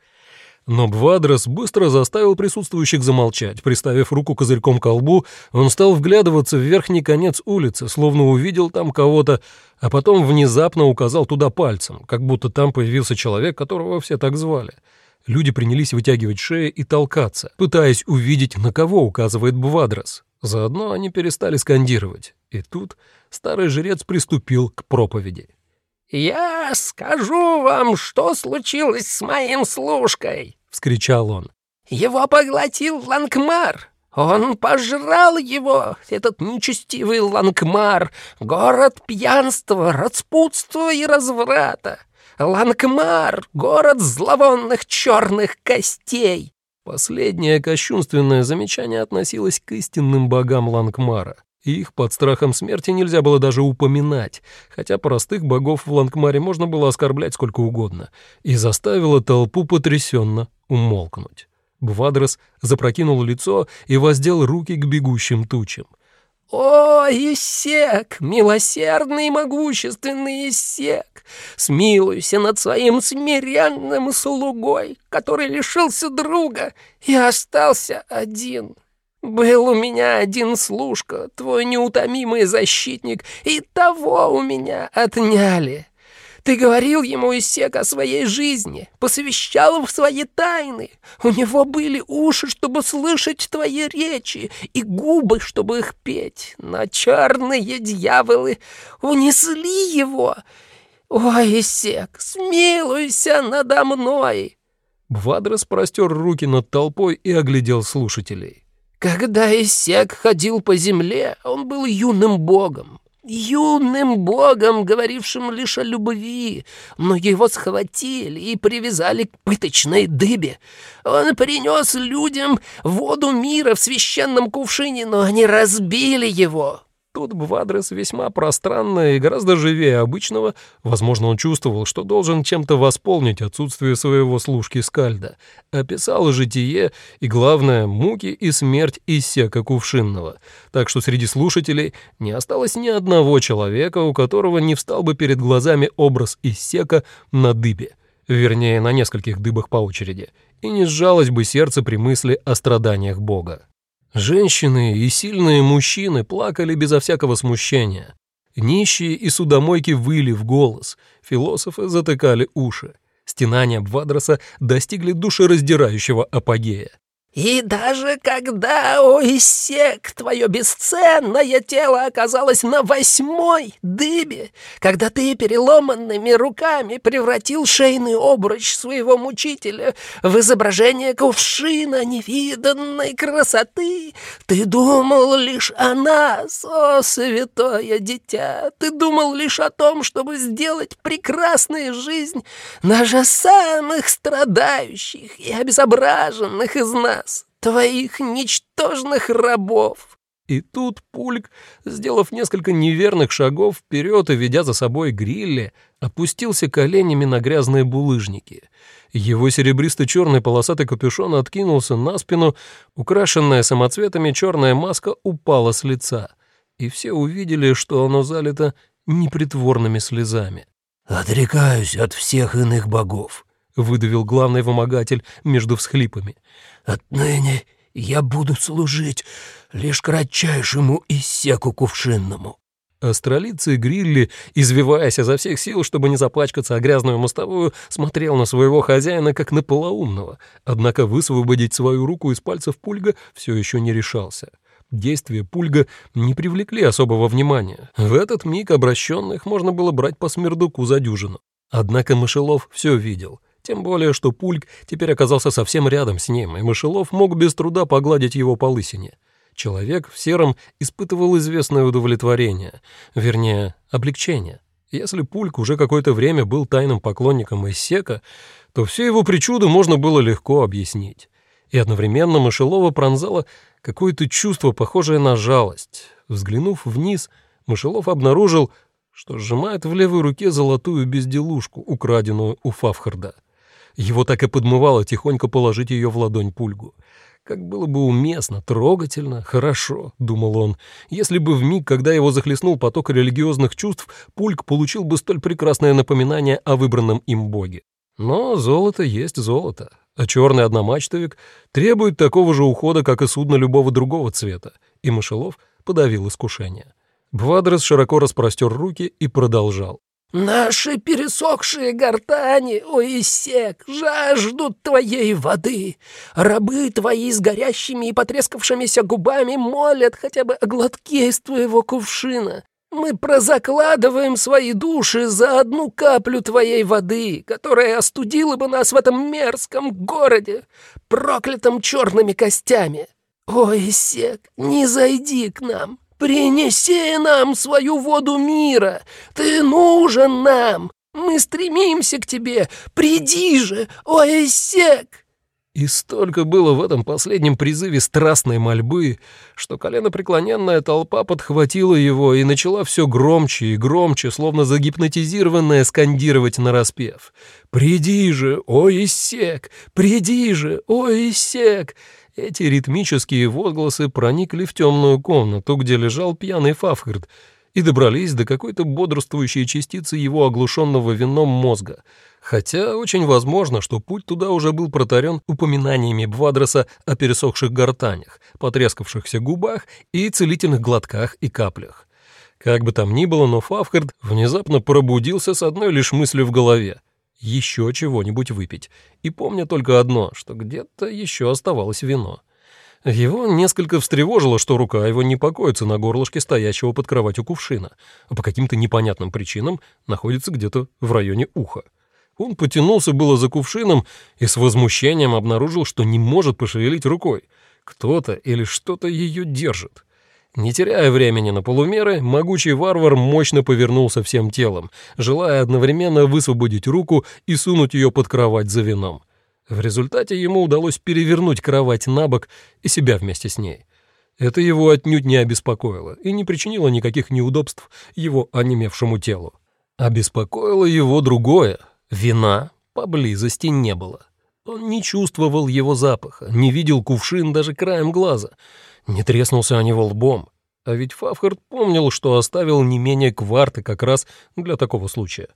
Но Бвадрос быстро заставил присутствующих замолчать. Приставив руку козырьком к колбу, он стал вглядываться в верхний конец улицы, словно увидел там кого-то, а потом внезапно указал туда пальцем, как будто там появился человек, которого все так звали. Люди принялись вытягивать шеи и толкаться, пытаясь увидеть, на кого указывает Бвадрос. Заодно они перестали скандировать. И тут старый жрец приступил к проповеди. «Я скажу вам, что случилось с моим служкой!» — вскричал он. «Его поглотил Лангмар! Он пожрал его, этот нечестивый Лангмар, город пьянства, распутства и разврата! Лангмар — город зловонных черных костей!» Последнее кощунственное замечание относилось к истинным богам Лангмара. Их под страхом смерти нельзя было даже упоминать, хотя простых богов в Лангмаре можно было оскорблять сколько угодно, и заставило толпу потрясенно умолкнуть. Бвадрос запрокинул лицо и воздел руки к бегущим тучам. «О, Исек, милосердный и могущественный Исек, смилуйся над своим смиренным слугой, который лишился друга и остался один!» Был у меня один служка, твой неутомимый защитник, и того у меня отняли. Ты говорил ему Исек о своей жизни, посвящал в свои тайны. У него были уши, чтобы слышать твои речи, и губы, чтобы их петь. Но черные дьяволы унесли его. Ой, Исек, смилуйся надо мной!» Бвадрос простер руки над толпой и оглядел слушателей. Когда Исек ходил по земле, он был юным богом. Юным богом, говорившим лишь о любви, но его схватили и привязали к пыточной дыбе. Он принес людям воду мира в священном кувшине, но они разбили его. Тут Бвадрес весьма пространно и гораздо живее обычного, возможно, он чувствовал, что должен чем-то восполнить отсутствие своего служки Скальда, описал житие и, главное, муки и смерть Иссека Кувшинного, так что среди слушателей не осталось ни одного человека, у которого не встал бы перед глазами образ Иссека на дыбе, вернее, на нескольких дыбах по очереди, и не сжалось бы сердце при мысли о страданиях Бога. Женщины и сильные мужчины плакали безо всякого смущения. Нищие и судомойки выли в голос, философы затыкали уши. Стенания Бвадроса достигли душераздирающего апогея. И даже когда, о Исек, твое бесценное тело оказалось на восьмой дыбе, когда ты переломанными руками превратил шейный обруч своего мучителя в изображение кувшина невиданной красоты, ты думал лишь о нас, о святое дитя, ты думал лишь о том, чтобы сделать прекрасную жизнь даже самых страдающих и обезображенных из нас твоих ничтожных рабов!» И тут Пульк, сделав несколько неверных шагов вперед и ведя за собой грилли, опустился коленями на грязные булыжники. Его серебристо-черный полосатый капюшон откинулся на спину, украшенная самоцветами черная маска упала с лица, и все увидели, что оно залито непритворными слезами. «Отрекаюсь от всех иных богов», — выдавил главный вымогатель между всхлипами. «Отныне я буду служить лишь кратчайшему иссеку кувшинному». Астролицы Грилли, извиваясь изо всех сил, чтобы не запачкаться о грязную мостовую, смотрел на своего хозяина как на полоумного, однако высвободить свою руку из пальцев Пульга все еще не решался. Действия Пульга не привлекли особого внимания. В этот миг обращенных можно было брать по смердуку за дюжину. Однако Мышелов все видел. Тем более, что Пульг теперь оказался совсем рядом с ним, и Мышелов мог без труда погладить его по лысине. Человек в сером испытывал известное удовлетворение, вернее, облегчение. Если Пульк уже какое-то время был тайным поклонником Иссека, то все его причуды можно было легко объяснить. И одновременно Мышелова пронзало какое-то чувство, похожее на жалость. Взглянув вниз, Мышелов обнаружил, что сжимает в левой руке золотую безделушку, украденную у Фавхарда. Его так и подмывало тихонько положить ее в ладонь Пульгу. Как было бы уместно, трогательно, хорошо, думал он, если бы в миг, когда его захлестнул поток религиозных чувств, Пульк получил бы столь прекрасное напоминание о выбранном им боге. Но золото есть золото, а черный одномачтовик требует такого же ухода, как и судно любого другого цвета, и Мышелов подавил искушение. Бвадрес широко распростер руки и продолжал. Наши пересохшие гортани, о Исек, жаждут твоей воды. Рабы твои с горящими и потрескавшимися губами молят хотя бы о глотке из твоего кувшина. Мы прозакладываем свои души за одну каплю твоей воды, которая остудила бы нас в этом мерзком городе, проклятом черными костями. О, Исек, не зайди к нам, «Принеси нам свою воду мира! Ты нужен нам! Мы стремимся к тебе! Приди же, о Эссек!» И столько было в этом последнем призыве страстной мольбы, что коленопреклоненная толпа подхватила его и начала все громче и громче, словно загипнотизированная, скандировать нараспев. «Приди же, о! Приди же, о Иссек!» Эти ритмические возгласы проникли в темную комнату, где лежал пьяный Фавхард, и добрались до какой-то бодрствующей частицы его оглушенного вином мозга, хотя очень возможно, что путь туда уже был протарен упоминаниями Бвадроса о пересохших гортанях, потрескавшихся губах и целительных глотках и каплях. Как бы там ни было, но Фавхард внезапно пробудился с одной лишь мыслью в голове — еще чего-нибудь выпить, и помня только одно, что где-то еще оставалось вино. Его несколько встревожило, что рука его не покоится на горлышке стоящего под кроватью кувшина, а по каким-то непонятным причинам находится где-то в районе уха. Он потянулся было за кувшином и с возмущением обнаружил, что не может пошевелить рукой. Кто-то или что-то ее держит. Не теряя времени на полумеры, могучий варвар мощно повернулся всем телом, желая одновременно высвободить руку и сунуть ее под кровать за вином. В результате ему удалось перевернуть кровать на бок и себя вместе с ней. Это его отнюдь не обеспокоило и не причинило никаких неудобств его онемевшему телу. Обеспокоило его другое — вина поблизости не было. Он не чувствовал его запаха, не видел кувшин даже краем глаза — не треснулся о него лбом. А ведь Фавхард помнил, что оставил не менее кварты как раз для такого случая.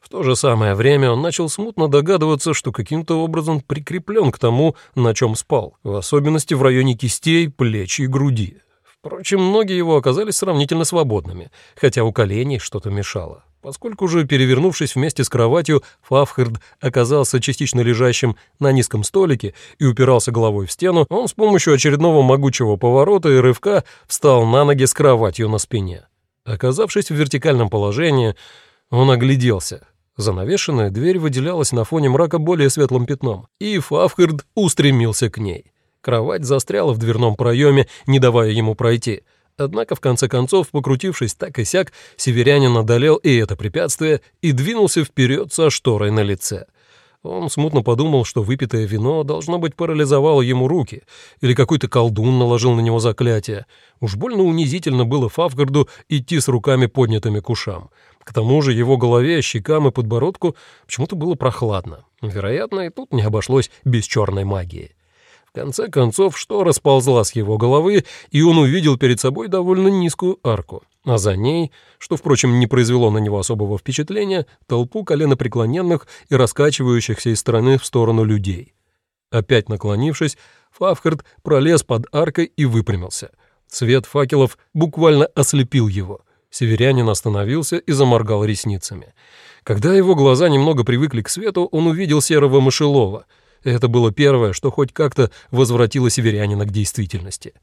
В то же самое время он начал смутно догадываться, что каким-то образом прикреплен к тому, на чем спал, в особенности в районе кистей, плеч и груди. Впрочем, ноги его оказались сравнительно свободными, хотя у коленей что-то мешало. Поскольку же, перевернувшись вместе с кроватью, Фавхард оказался частично лежащим на низком столике и упирался головой в стену, он с помощью очередного могучего поворота и рывка встал на ноги с кроватью на спине. Оказавшись в вертикальном положении, он огляделся. Занавешенная дверь выделялась на фоне мрака более светлым пятном, и Фавхард устремился к ней. Кровать застряла в дверном проеме, не давая ему пройти — Однако, в конце концов, покрутившись так и сяк, северянин одолел и это препятствие и двинулся вперед со шторой на лице. Он смутно подумал, что выпитое вино, должно быть, парализовало ему руки, или какой-то колдун наложил на него заклятие. Уж больно унизительно было Фавгарду идти с руками поднятыми к ушам. К тому же его голове, щекам и подбородку почему-то было прохладно. Вероятно, и тут не обошлось без черной магии конце концов, что расползла с его головы, и он увидел перед собой довольно низкую арку. а за ней, что, впрочем, не произвело на него особого впечатления, толпу коленопреклоненных и раскачивающихся из стороны в сторону людей. Опять наклонившись, Фавхард пролез под аркой и выпрямился. Свет факелов буквально ослепил его. Северянин остановился и заморгал ресницами. Когда его глаза немного привыкли к свету, он увидел серого мышелова. Это было первое, что хоть как-то возвратило северянина к действительности.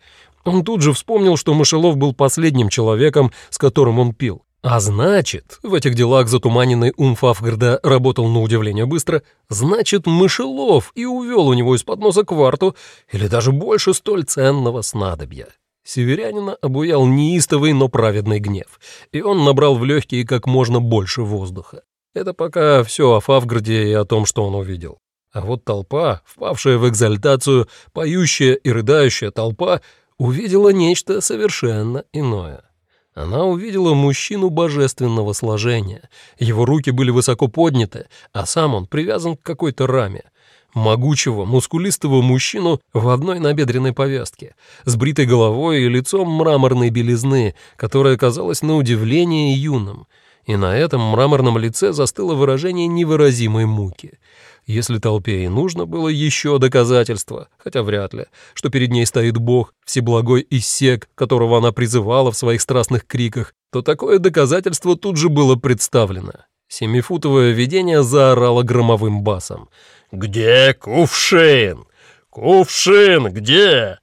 Он тут же вспомнил, что Мышелов был последним человеком, с которым он пил. А значит, в этих делах затуманенный ум Фафгарда работал на удивление быстро, значит, Мышелов и увел у него из-под носа кварту или даже больше столь ценного снадобья. Северянина обуял неистовый, но праведный гнев, и он набрал в легкие как можно больше воздуха. Это пока все о Фавграде и о том, что он увидел. А вот толпа, впавшая в экзальтацию, поющая и рыдающая толпа, увидела нечто совершенно иное. Она увидела мужчину божественного сложения. Его руки были высоко подняты, а сам он привязан к какой-то раме могучего, мускулистого мужчину в одной набедренной повязке, с бритой головой и лицом мраморной белизны, которое казалось на удивление юным, и на этом мраморном лице застыло выражение невыразимой муки. Если толпе и нужно было еще доказательство, хотя вряд ли, что перед ней стоит Бог, всеблагой Иссек, которого она призывала в своих страстных криках, то такое доказательство тут же было представлено. Семифутовое видение заорало громовым басом. «Где кувшин? Кувшин где?»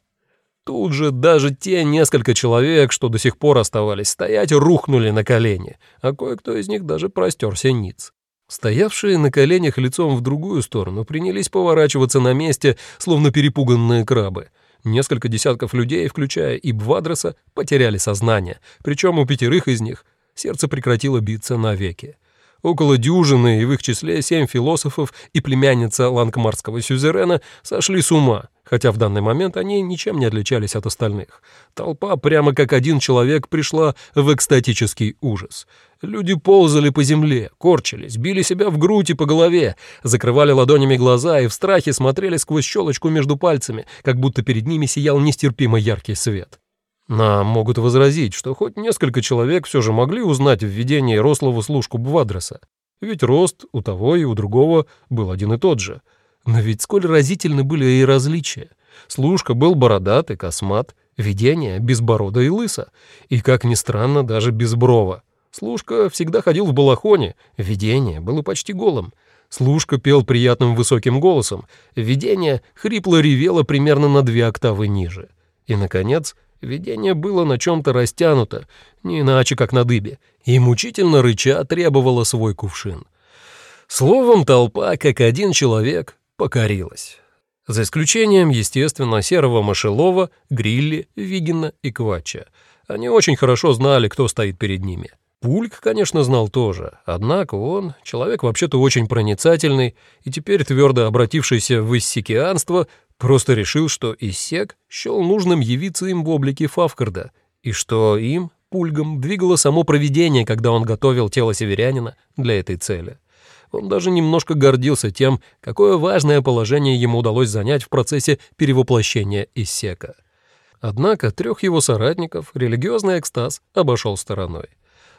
Тут же даже те несколько человек, что до сих пор оставались стоять, рухнули на колени, а кое-кто из них даже простерся ниц. Стоявшие на коленях лицом в другую сторону принялись поворачиваться на месте, словно перепуганные крабы. Несколько десятков людей, включая и Бвадреса, потеряли сознание, причем у пятерых из них сердце прекратило биться навеки. Около дюжины, и в их числе семь философов и племянница лангмарского сюзерена сошли с ума, хотя в данный момент они ничем не отличались от остальных. Толпа прямо как один человек пришла в экстатический ужас. Люди ползали по земле, корчились, били себя в грудь и по голове, закрывали ладонями глаза и в страхе смотрели сквозь щелочку между пальцами, как будто перед ними сиял нестерпимо яркий свет. Нам могут возразить, что хоть несколько человек все же могли узнать в видении рослого служку Бвадреса, ведь рост у того и у другого был один и тот же. Но ведь сколь разительны были и различия. Служка был бородатый, космат, видение безбородо и лысо, и, как ни странно, даже без брова. Служка всегда ходил в балахоне, видение было почти голым. Служка пел приятным высоким голосом, видение хрипло ревело примерно на две октавы ниже. И, наконец, Видение было на чем-то растянуто, не иначе, как на дыбе, и мучительно рыча требовало свой кувшин. Словом, толпа, как один человек, покорилась. За исключением, естественно, Серого Мышелова, Грилли, Вигина и Квача. Они очень хорошо знали, кто стоит перед ними. Пульк, конечно, знал тоже, однако он, человек вообще-то очень проницательный и теперь твердо обратившийся в иссекианство, просто решил, что Иссек счел нужным явиться им в облике Фавкарда, и что им, пульгом, двигало само провидение, когда он готовил тело северянина для этой цели. Он даже немножко гордился тем, какое важное положение ему удалось занять в процессе перевоплощения Иссека. Однако трех его соратников религиозный экстаз обошел стороной.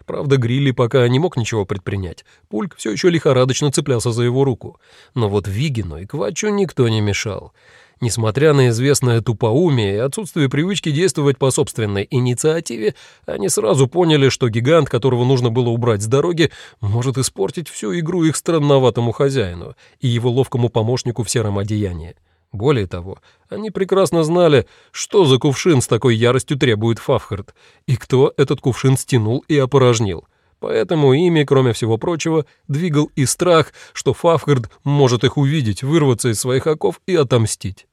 Правда, Грилли пока не мог ничего предпринять. Пульк все еще лихорадочно цеплялся за его руку. Но вот Вигину и Квачу никто не мешал. Несмотря на известное тупоумие и отсутствие привычки действовать по собственной инициативе, они сразу поняли, что гигант, которого нужно было убрать с дороги, может испортить всю игру их странноватому хозяину и его ловкому помощнику в сером одеянии. Более того, они прекрасно знали, что за кувшин с такой яростью требует Фавхард, и кто этот кувшин стянул и опорожнил. Поэтому ими, кроме всего прочего, двигал и страх, что Фавхард может их увидеть, вырваться из своих оков и отомстить.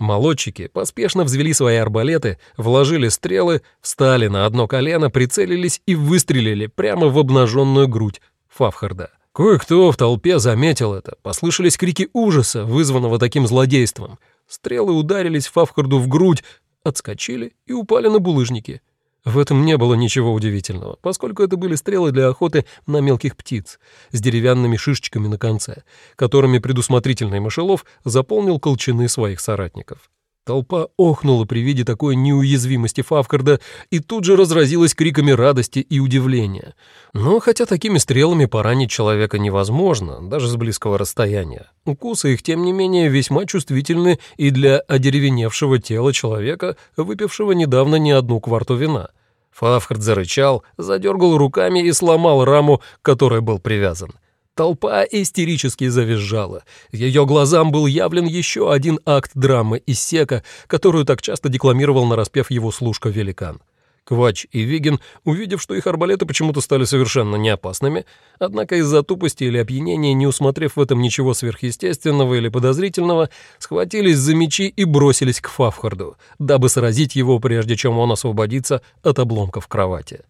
Молодчики поспешно взвели свои арбалеты, вложили стрелы, встали на одно колено, прицелились и выстрелили прямо в обнаженную грудь Фавхарда. Кое-кто в толпе заметил это. Послышались крики ужаса, вызванного таким злодейством. Стрелы ударились Фавхарду в грудь, отскочили и упали на булыжники. В этом не было ничего удивительного, поскольку это были стрелы для охоты на мелких птиц с деревянными шишечками на конце, которыми предусмотрительный мышелов заполнил колчаны своих соратников. Толпа охнула при виде такой неуязвимости Фавкарда и тут же разразилась криками радости и удивления. Но хотя такими стрелами поранить человека невозможно, даже с близкого расстояния, укусы их, тем не менее, весьма чувствительны и для одеревеневшего тела человека, выпившего недавно не одну кварту вина. Фавкард зарычал, задергал руками и сломал раму, к которой был привязан. Толпа истерически завизжала. Ее глазам был явлен еще один акт драмы из сека, которую так часто декламировал нараспев его служка-великан. Квач и Вигин, увидев, что их арбалеты почему-то стали совершенно неопасными, однако из-за тупости или опьянения, не усмотрев в этом ничего сверхъестественного или подозрительного, схватились за мечи и бросились к Фавхарду, дабы сразить его, прежде чем он освободится от обломков кровати.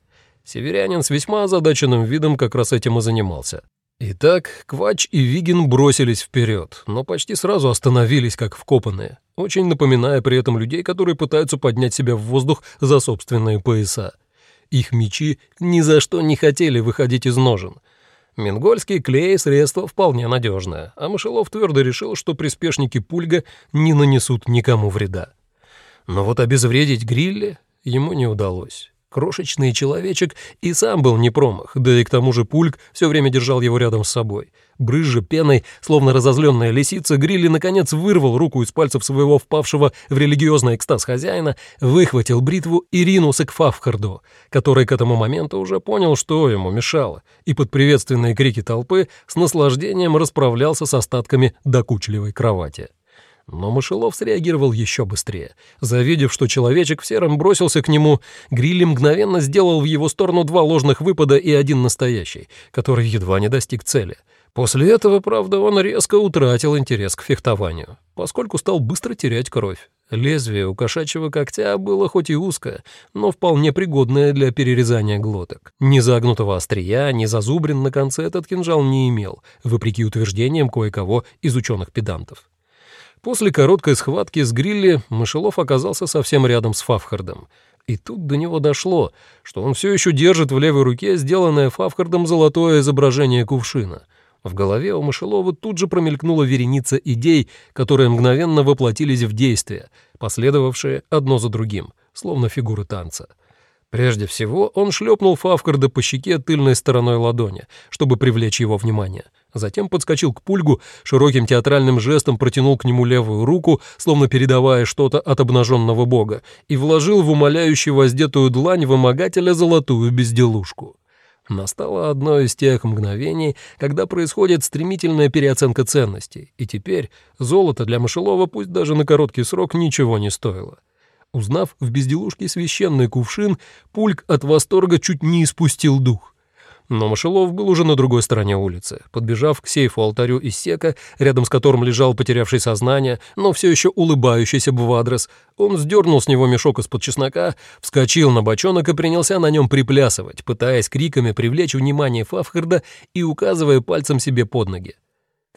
Северянин с весьма озадаченным видом как раз этим и занимался. Итак, Квач и Вигин бросились вперед, но почти сразу остановились, как вкопанные, очень напоминая при этом людей, которые пытаются поднять себя в воздух за собственные пояса. Их мечи ни за что не хотели выходить из ножен. Мингольский клей — средство вполне надежное, а Мышелов твердо решил, что приспешники Пульга не нанесут никому вреда. Но вот обезвредить Грилли ему не удалось. Крошечный человечек и сам был не промах, да и к тому же пульк все время держал его рядом с собой. Брызжа пеной, словно разозленная лисица, Грилли наконец вырвал руку из пальцев своего впавшего в религиозный экстаз хозяина, выхватил бритву и ринулся к Фавхарду, который к этому моменту уже понял, что ему мешало, и под приветственные крики толпы с наслаждением расправлялся с остатками докучливой кровати. Но Мышелов среагировал еще быстрее. Завидев, что человечек в сером бросился к нему, Грилли мгновенно сделал в его сторону два ложных выпада и один настоящий, который едва не достиг цели. После этого, правда, он резко утратил интерес к фехтованию, поскольку стал быстро терять кровь. Лезвие у кошачьего когтя было хоть и узкое, но вполне пригодное для перерезания глоток. Ни загнутого острия, ни зазубрин на конце этот кинжал не имел, вопреки утверждениям кое-кого из ученых-педантов. После короткой схватки с Грилли Мышелов оказался совсем рядом с Фавхардом. И тут до него дошло, что он все еще держит в левой руке сделанное Фавхардом золотое изображение кувшина. В голове у Мышелова тут же промелькнула вереница идей, которые мгновенно воплотились в действие, последовавшие одно за другим, словно фигуры танца. Прежде всего он шлепнул Фавкарда по щеке тыльной стороной ладони, чтобы привлечь его внимание — Затем подскочил к пульгу, широким театральным жестом протянул к нему левую руку, словно передавая что-то от обнаженного бога, и вложил в умоляющую воздетую длань вымогателя золотую безделушку. Настало одно из тех мгновений, когда происходит стремительная переоценка ценностей, и теперь золото для Мышелова, пусть даже на короткий срок, ничего не стоило. Узнав в безделушке священный кувшин, Пульк от восторга чуть не испустил дух. Но Мышелов был уже на другой стороне улицы. Подбежав к сейфу-алтарю из сека, рядом с которым лежал потерявший сознание, но все еще улыбающийся Бвадрос, он сдернул с него мешок из-под чеснока, вскочил на бочонок и принялся на нем приплясывать, пытаясь криками привлечь внимание Фавхарда и указывая пальцем себе под ноги.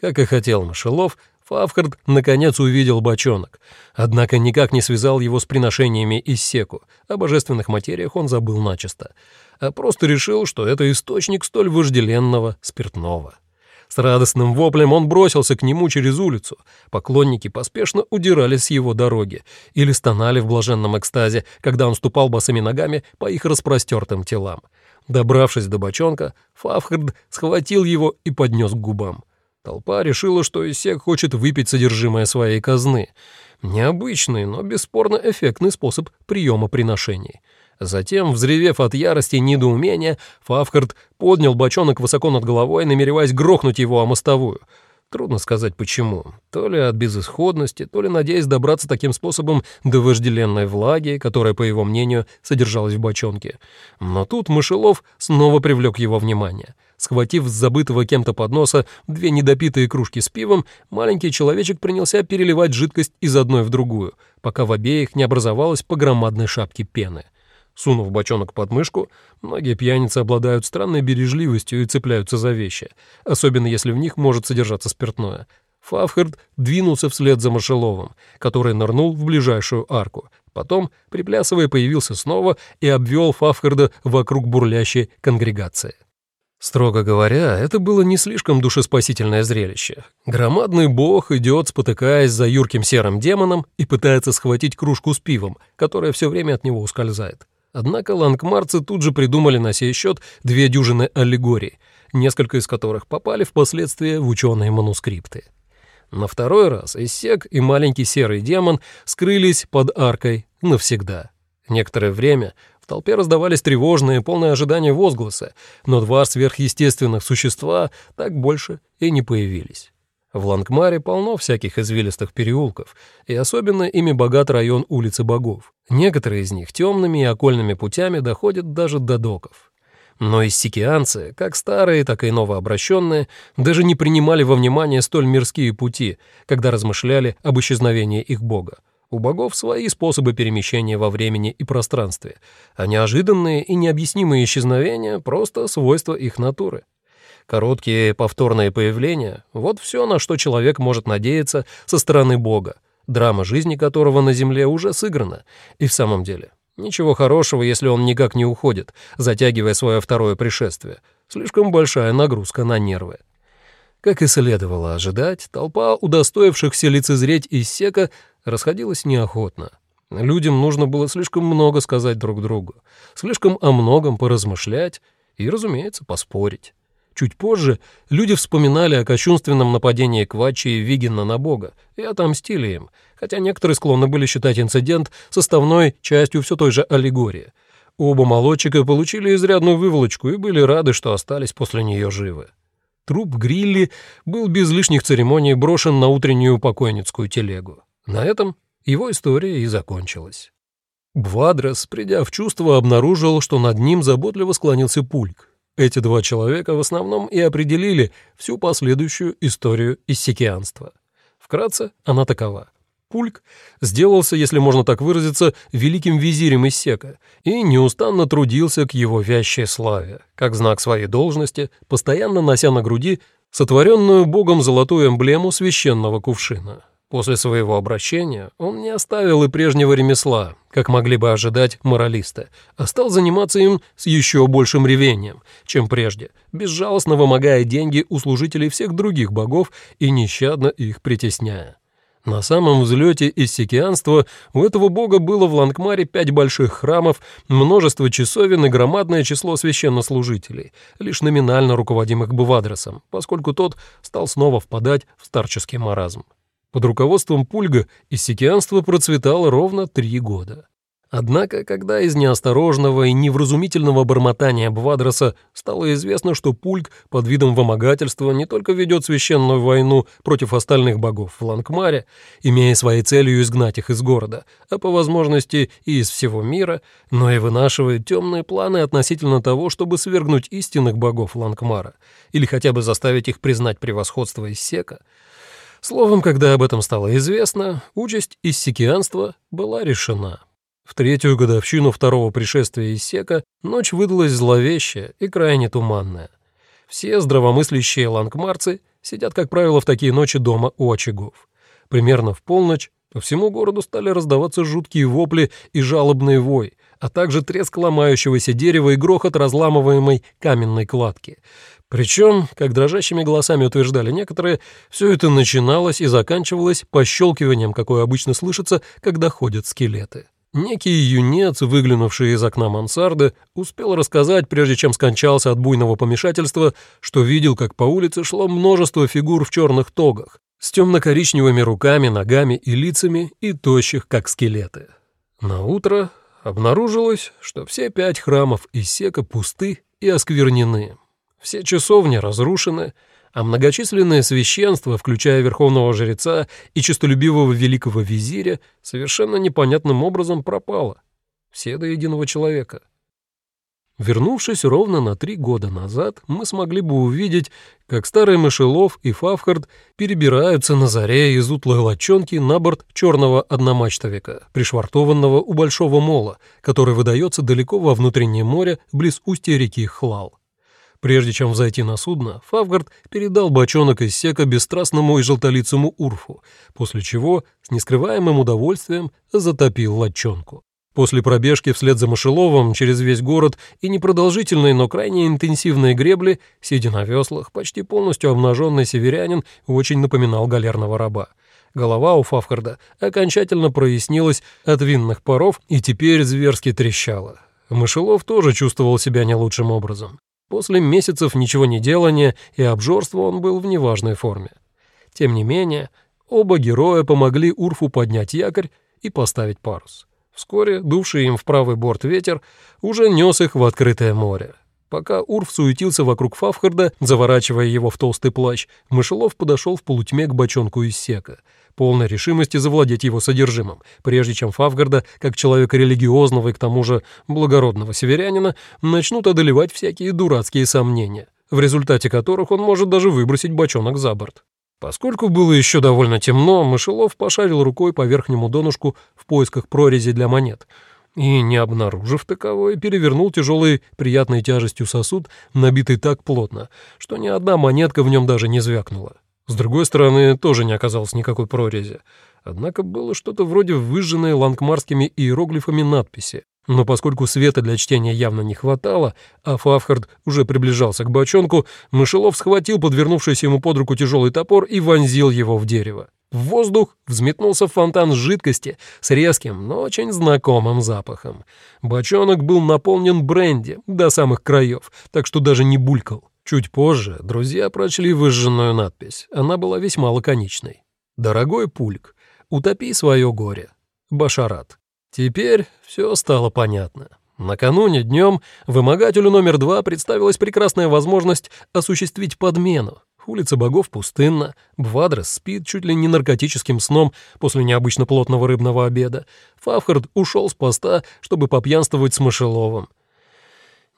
Как и хотел Мышелов, Фавхард наконец увидел бочонок, однако никак не связал его с приношениями из секу, о божественных материях он забыл начисто — а просто решил, что это источник столь вожделенного спиртного. С радостным воплем он бросился к нему через улицу. Поклонники поспешно удирали с его дороги или стонали в блаженном экстазе, когда он ступал босыми ногами по их распростертым телам. Добравшись до бочонка, Фавхард схватил его и поднес к губам. Толпа решила, что Исек хочет выпить содержимое своей казны. Необычный, но бесспорно эффектный способ приема приношений. Затем, взревев от ярости и недоумения, Фавкарт поднял бочонок высоко над головой, намереваясь грохнуть его о мостовую. Трудно сказать почему. То ли от безысходности, то ли надеясь добраться таким способом до вожделенной влаги, которая, по его мнению, содержалась в бочонке. Но тут Мышелов снова привлек его внимание. Схватив с забытого кем-то подноса две недопитые кружки с пивом, маленький человечек принялся переливать жидкость из одной в другую, пока в обеих не образовалась по громадной шапке пены. Сунув бочонок под мышку, многие пьяницы обладают странной бережливостью и цепляются за вещи, особенно если в них может содержаться спиртное. Фавхард двинулся вслед за Маршаловым, который нырнул в ближайшую арку. Потом, приплясывая, появился снова и обвел Фавхарда вокруг бурлящей конгрегации. Строго говоря, это было не слишком душеспасительное зрелище. Громадный бог идет, спотыкаясь за юрким серым демоном и пытается схватить кружку с пивом, которая все время от него ускользает. Однако лангмарцы тут же придумали на сей счет две дюжины аллегорий, несколько из которых попали впоследствии в ученые манускрипты. На второй раз Иссек и маленький серый демон скрылись под аркой навсегда. Некоторое время в толпе раздавались тревожные, полные ожидания возгласы, но два сверхъестественных существа так больше и не появились. В Лангмаре полно всяких извилистых переулков, и особенно ими богат район улицы богов. Некоторые из них темными и окольными путями доходят даже до доков. Но иссикианцы, как старые, так и новообращенные, даже не принимали во внимание столь мирские пути, когда размышляли об исчезновении их бога. У богов свои способы перемещения во времени и пространстве, а неожиданные и необъяснимые исчезновения — просто свойства их натуры. Короткие повторные появления — вот все, на что человек может надеяться со стороны бога, драма жизни которого на земле уже сыграна, и в самом деле ничего хорошего, если он никак не уходит, затягивая свое второе пришествие. Слишком большая нагрузка на нервы. Как и следовало ожидать, толпа удостоившихся лицезреть Иссека расходилась неохотно. Людям нужно было слишком много сказать друг другу, слишком о многом поразмышлять и, разумеется, поспорить. Чуть позже люди вспоминали о кощунственном нападении Квачи и Вигина на Бога и отомстили им, хотя некоторые склонны были считать инцидент составной частью все той же аллегории. Оба молодчика получили изрядную выволочку и были рады, что остались после нее живы. Труп Грилли был без лишних церемоний брошен на утреннюю покойницкую телегу. На этом его история и закончилась. Бвадрес, придя в чувство, обнаружил, что над ним заботливо склонился пульк. Эти два человека в основном и определили всю последующую историю иссекианства. Вкратце, она такова. Пульк сделался, если можно так выразиться, великим визирем Иссека и неустанно трудился к его вящей славе, как знак своей должности, постоянно нося на груди сотворенную богом золотую эмблему священного кувшина. После своего обращения он не оставил и прежнего ремесла, как могли бы ожидать моралисты, а стал заниматься им с еще большим ревением, чем прежде, безжалостно вымогая деньги у служителей всех других богов и нещадно их притесняя. На самом взлете иссекианства у этого бога было в Лангмаре пять больших храмов, множество часовен и громадное число священнослужителей, лишь номинально руководимых Бувадросом, поскольку тот стал снова впадать в старческий маразм. Под руководством Пульга иссекианство процветало ровно три года. Однако, когда из неосторожного и невразумительного бормотания Бвадроса стало известно, что Пульк под видом вымогательства не только ведет священную войну против остальных богов в Лангмаре, имея своей целью изгнать их из города, а по возможности и из всего мира, но и вынашивает темные планы относительно того, чтобы свергнуть истинных богов Лангмара или хотя бы заставить их признать превосходство Иссека, Словом, когда об этом стало известно, участь иссекианства была решена. В третью годовщину второго пришествия Иссека ночь выдалась зловещая и крайне туманная. Все здравомыслящие лангмарцы сидят, как правило, в такие ночи дома у очагов. Примерно в полночь по всему городу стали раздаваться жуткие вопли и жалобный вой, а также треск ломающегося дерева и грохот разламываемой каменной кладки — причем, как дрожащими голосами утверждали некоторые, все это начиналось и заканчивалось пощелкиванием, какое обычно слышится, когда ходят скелеты. Некий юнец, выглянувший из окна мансарды, успел рассказать, прежде чем скончался от буйного помешательства, что видел, как по улице шло множество фигур в черных тогах, с темно-коричневыми руками, ногами и лицами, и тощих, как скелеты. На утро обнаружилось, что все пять храмов Исека пусты и осквернены. Все часовни разрушены, а многочисленное священство, включая верховного жреца и честолюбивого великого визиря, совершенно непонятным образом пропало. Все до единого человека. Вернувшись ровно на три года назад, мы смогли бы увидеть, как старый мышелов и Фавхард перебираются на заре из утлой лодчонки на борт черного одномачтовика, пришвартованного у большого мола, который выдается далеко во внутреннее море близ устья реки Хлал. Прежде чем взойти на судно, Фавгард передал бочонок из сека бесстрастному и желтолицому Урфу, после чего с нескрываемым удовольствием затопил лодчонку. После пробежки вслед за Мышеловым через весь город и непродолжительной, но крайне интенсивной гребли, сидя на веслах, почти полностью обнаженный северянин очень напоминал галерного раба. Голова у Фавхарда окончательно прояснилась от винных паров и теперь зверски трещала. Мышелов тоже чувствовал себя не лучшим образом. После месяцев ничего не делания и обжорства он был в неважной форме. Тем не менее, оба героя помогли Урфу поднять якорь и поставить парус. Вскоре дувший им в правый борт ветер уже нес их в открытое море. Пока Урф суетился вокруг Фавхарда, заворачивая его в толстый плащ, Мышелов подошел в полутьме к бочонку из сека, полной решимости завладеть его содержимым, прежде чем Фавгарда, как человека религиозного и к тому же благородного северянина, начнут одолевать всякие дурацкие сомнения, в результате которых он может даже выбросить бочонок за борт. Поскольку было еще довольно темно, Мышелов пошарил рукой по верхнему донышку в поисках прорези для монет и, не обнаружив таковой, перевернул тяжелой приятной тяжестью сосуд, набитый так плотно, что ни одна монетка в нем даже не звякнула. С другой стороны, тоже не оказалось никакой прорези. Однако было что-то вроде выжженной лангмарскими иероглифами надписи, но поскольку света для чтения явно не хватало, а Фавхард уже приближался к бочонку, Мышелов схватил подвернувшийся ему под руку тяжелый топор и вонзил его в дерево. В воздух взметнулся фонтан жидкости с резким, но очень знакомым запахом. Бочонок был наполнен бренди до самых краев, так что даже не булькал. Чуть позже друзья прочли выжженную надпись. Она была весьма лаконичной. «Дорогой Пульк, утопи свое горе. Башарат». Теперь все стало понятно. Накануне днем вымогателю номер два представилась прекрасная возможность осуществить подмену. Улица богов пустынна, Бвадрес спит чуть ли не наркотическим сном после необычно плотного рыбного обеда. Фавхард ушел с поста, чтобы попьянствовать с Мышеловым.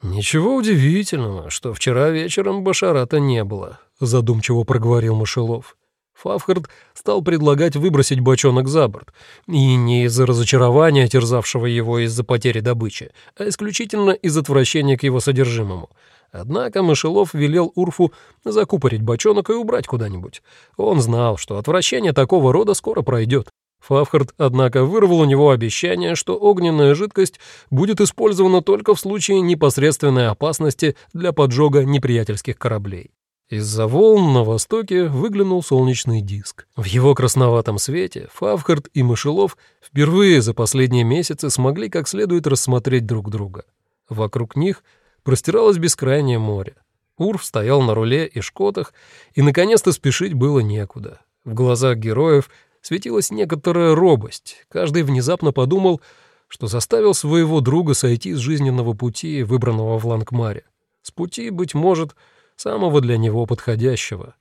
«Ничего удивительного, что вчера вечером Башарата не было», — задумчиво проговорил Мышелов. Фавхард стал предлагать выбросить бочонок за борт, и не из-за разочарования, терзавшего его из-за потери добычи, а исключительно из отвращения к его содержимому. Однако Мышелов велел Урфу закупорить бочонок и убрать куда-нибудь. Он знал, что отвращение такого рода скоро пройдет. Фавхард, однако, вырвал у него обещание, что огненная жидкость будет использована только в случае непосредственной опасности для поджога неприятельских кораблей. Из-за волн на востоке выглянул солнечный диск. В его красноватом свете Фавхард и Мышелов впервые за последние месяцы смогли как следует рассмотреть друг друга. Вокруг них простиралось бескрайнее море. Урф стоял на руле и шкотах, и наконец-то спешить было некуда. В глазах героев светилась некоторая робость. Каждый внезапно подумал, что заставил своего друга сойти с жизненного пути, выбранного в Лангмаре. С пути, быть может, самого для него подходящего.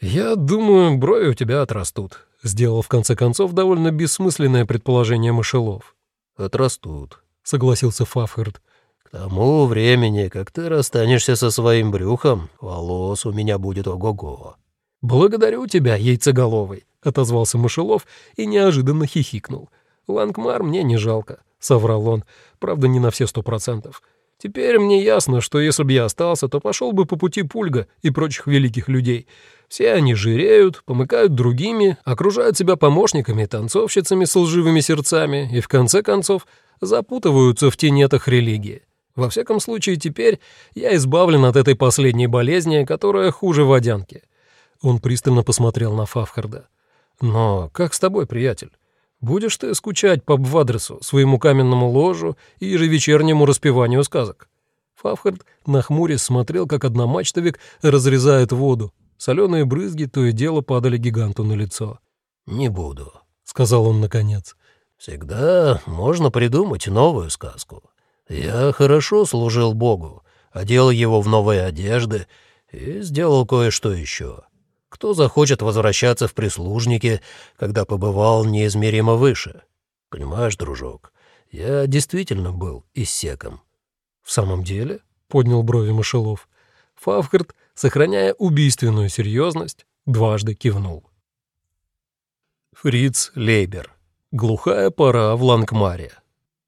«Я думаю, брови у тебя отрастут», — сделал в конце концов довольно бессмысленное предположение Мышелов. «Отрастут», — согласился Фафхерт. «К тому времени, как ты расстанешься со своим брюхом, волос у меня будет ого-го». «Благодарю тебя, яйцеголовый», — отозвался Мышелов и неожиданно хихикнул. «Лангмар мне не жалко», — соврал он, правда, не на все сто процентов. Теперь мне ясно, что если бы я остался, то пошел бы по пути Пульга и прочих великих людей. Все они жиреют, помыкают другими, окружают себя помощниками и танцовщицами с лживыми сердцами и, в конце концов, запутываются в тенетах религии. Во всяком случае, теперь я избавлен от этой последней болезни, которая хуже водянки. Он пристально посмотрел на Фавхарда. «Но как с тобой, приятель? Будешь ты скучать по Бвадресу, своему каменному ложу и ежевечернему распеванию сказок?» Фавхард нахмурясь смотрел, как одномачтовик разрезает воду. Соленые брызги то и дело падали гиганту на лицо. «Не буду», — сказал он наконец. «Всегда можно придумать новую сказку. Я хорошо служил Богу, одел его в новые одежды и сделал кое-что еще. Кто захочет возвращаться в прислужники, когда побывал неизмеримо выше? Понимаешь, дружок, я действительно был иссеком. — В самом деле? — поднял брови Мышелов. Фавхард, сохраняя убийственную серьезность, дважды кивнул. Фриц Лейбер. «Глухая пора в Лангмаре».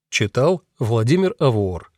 Читал Владимир Авор.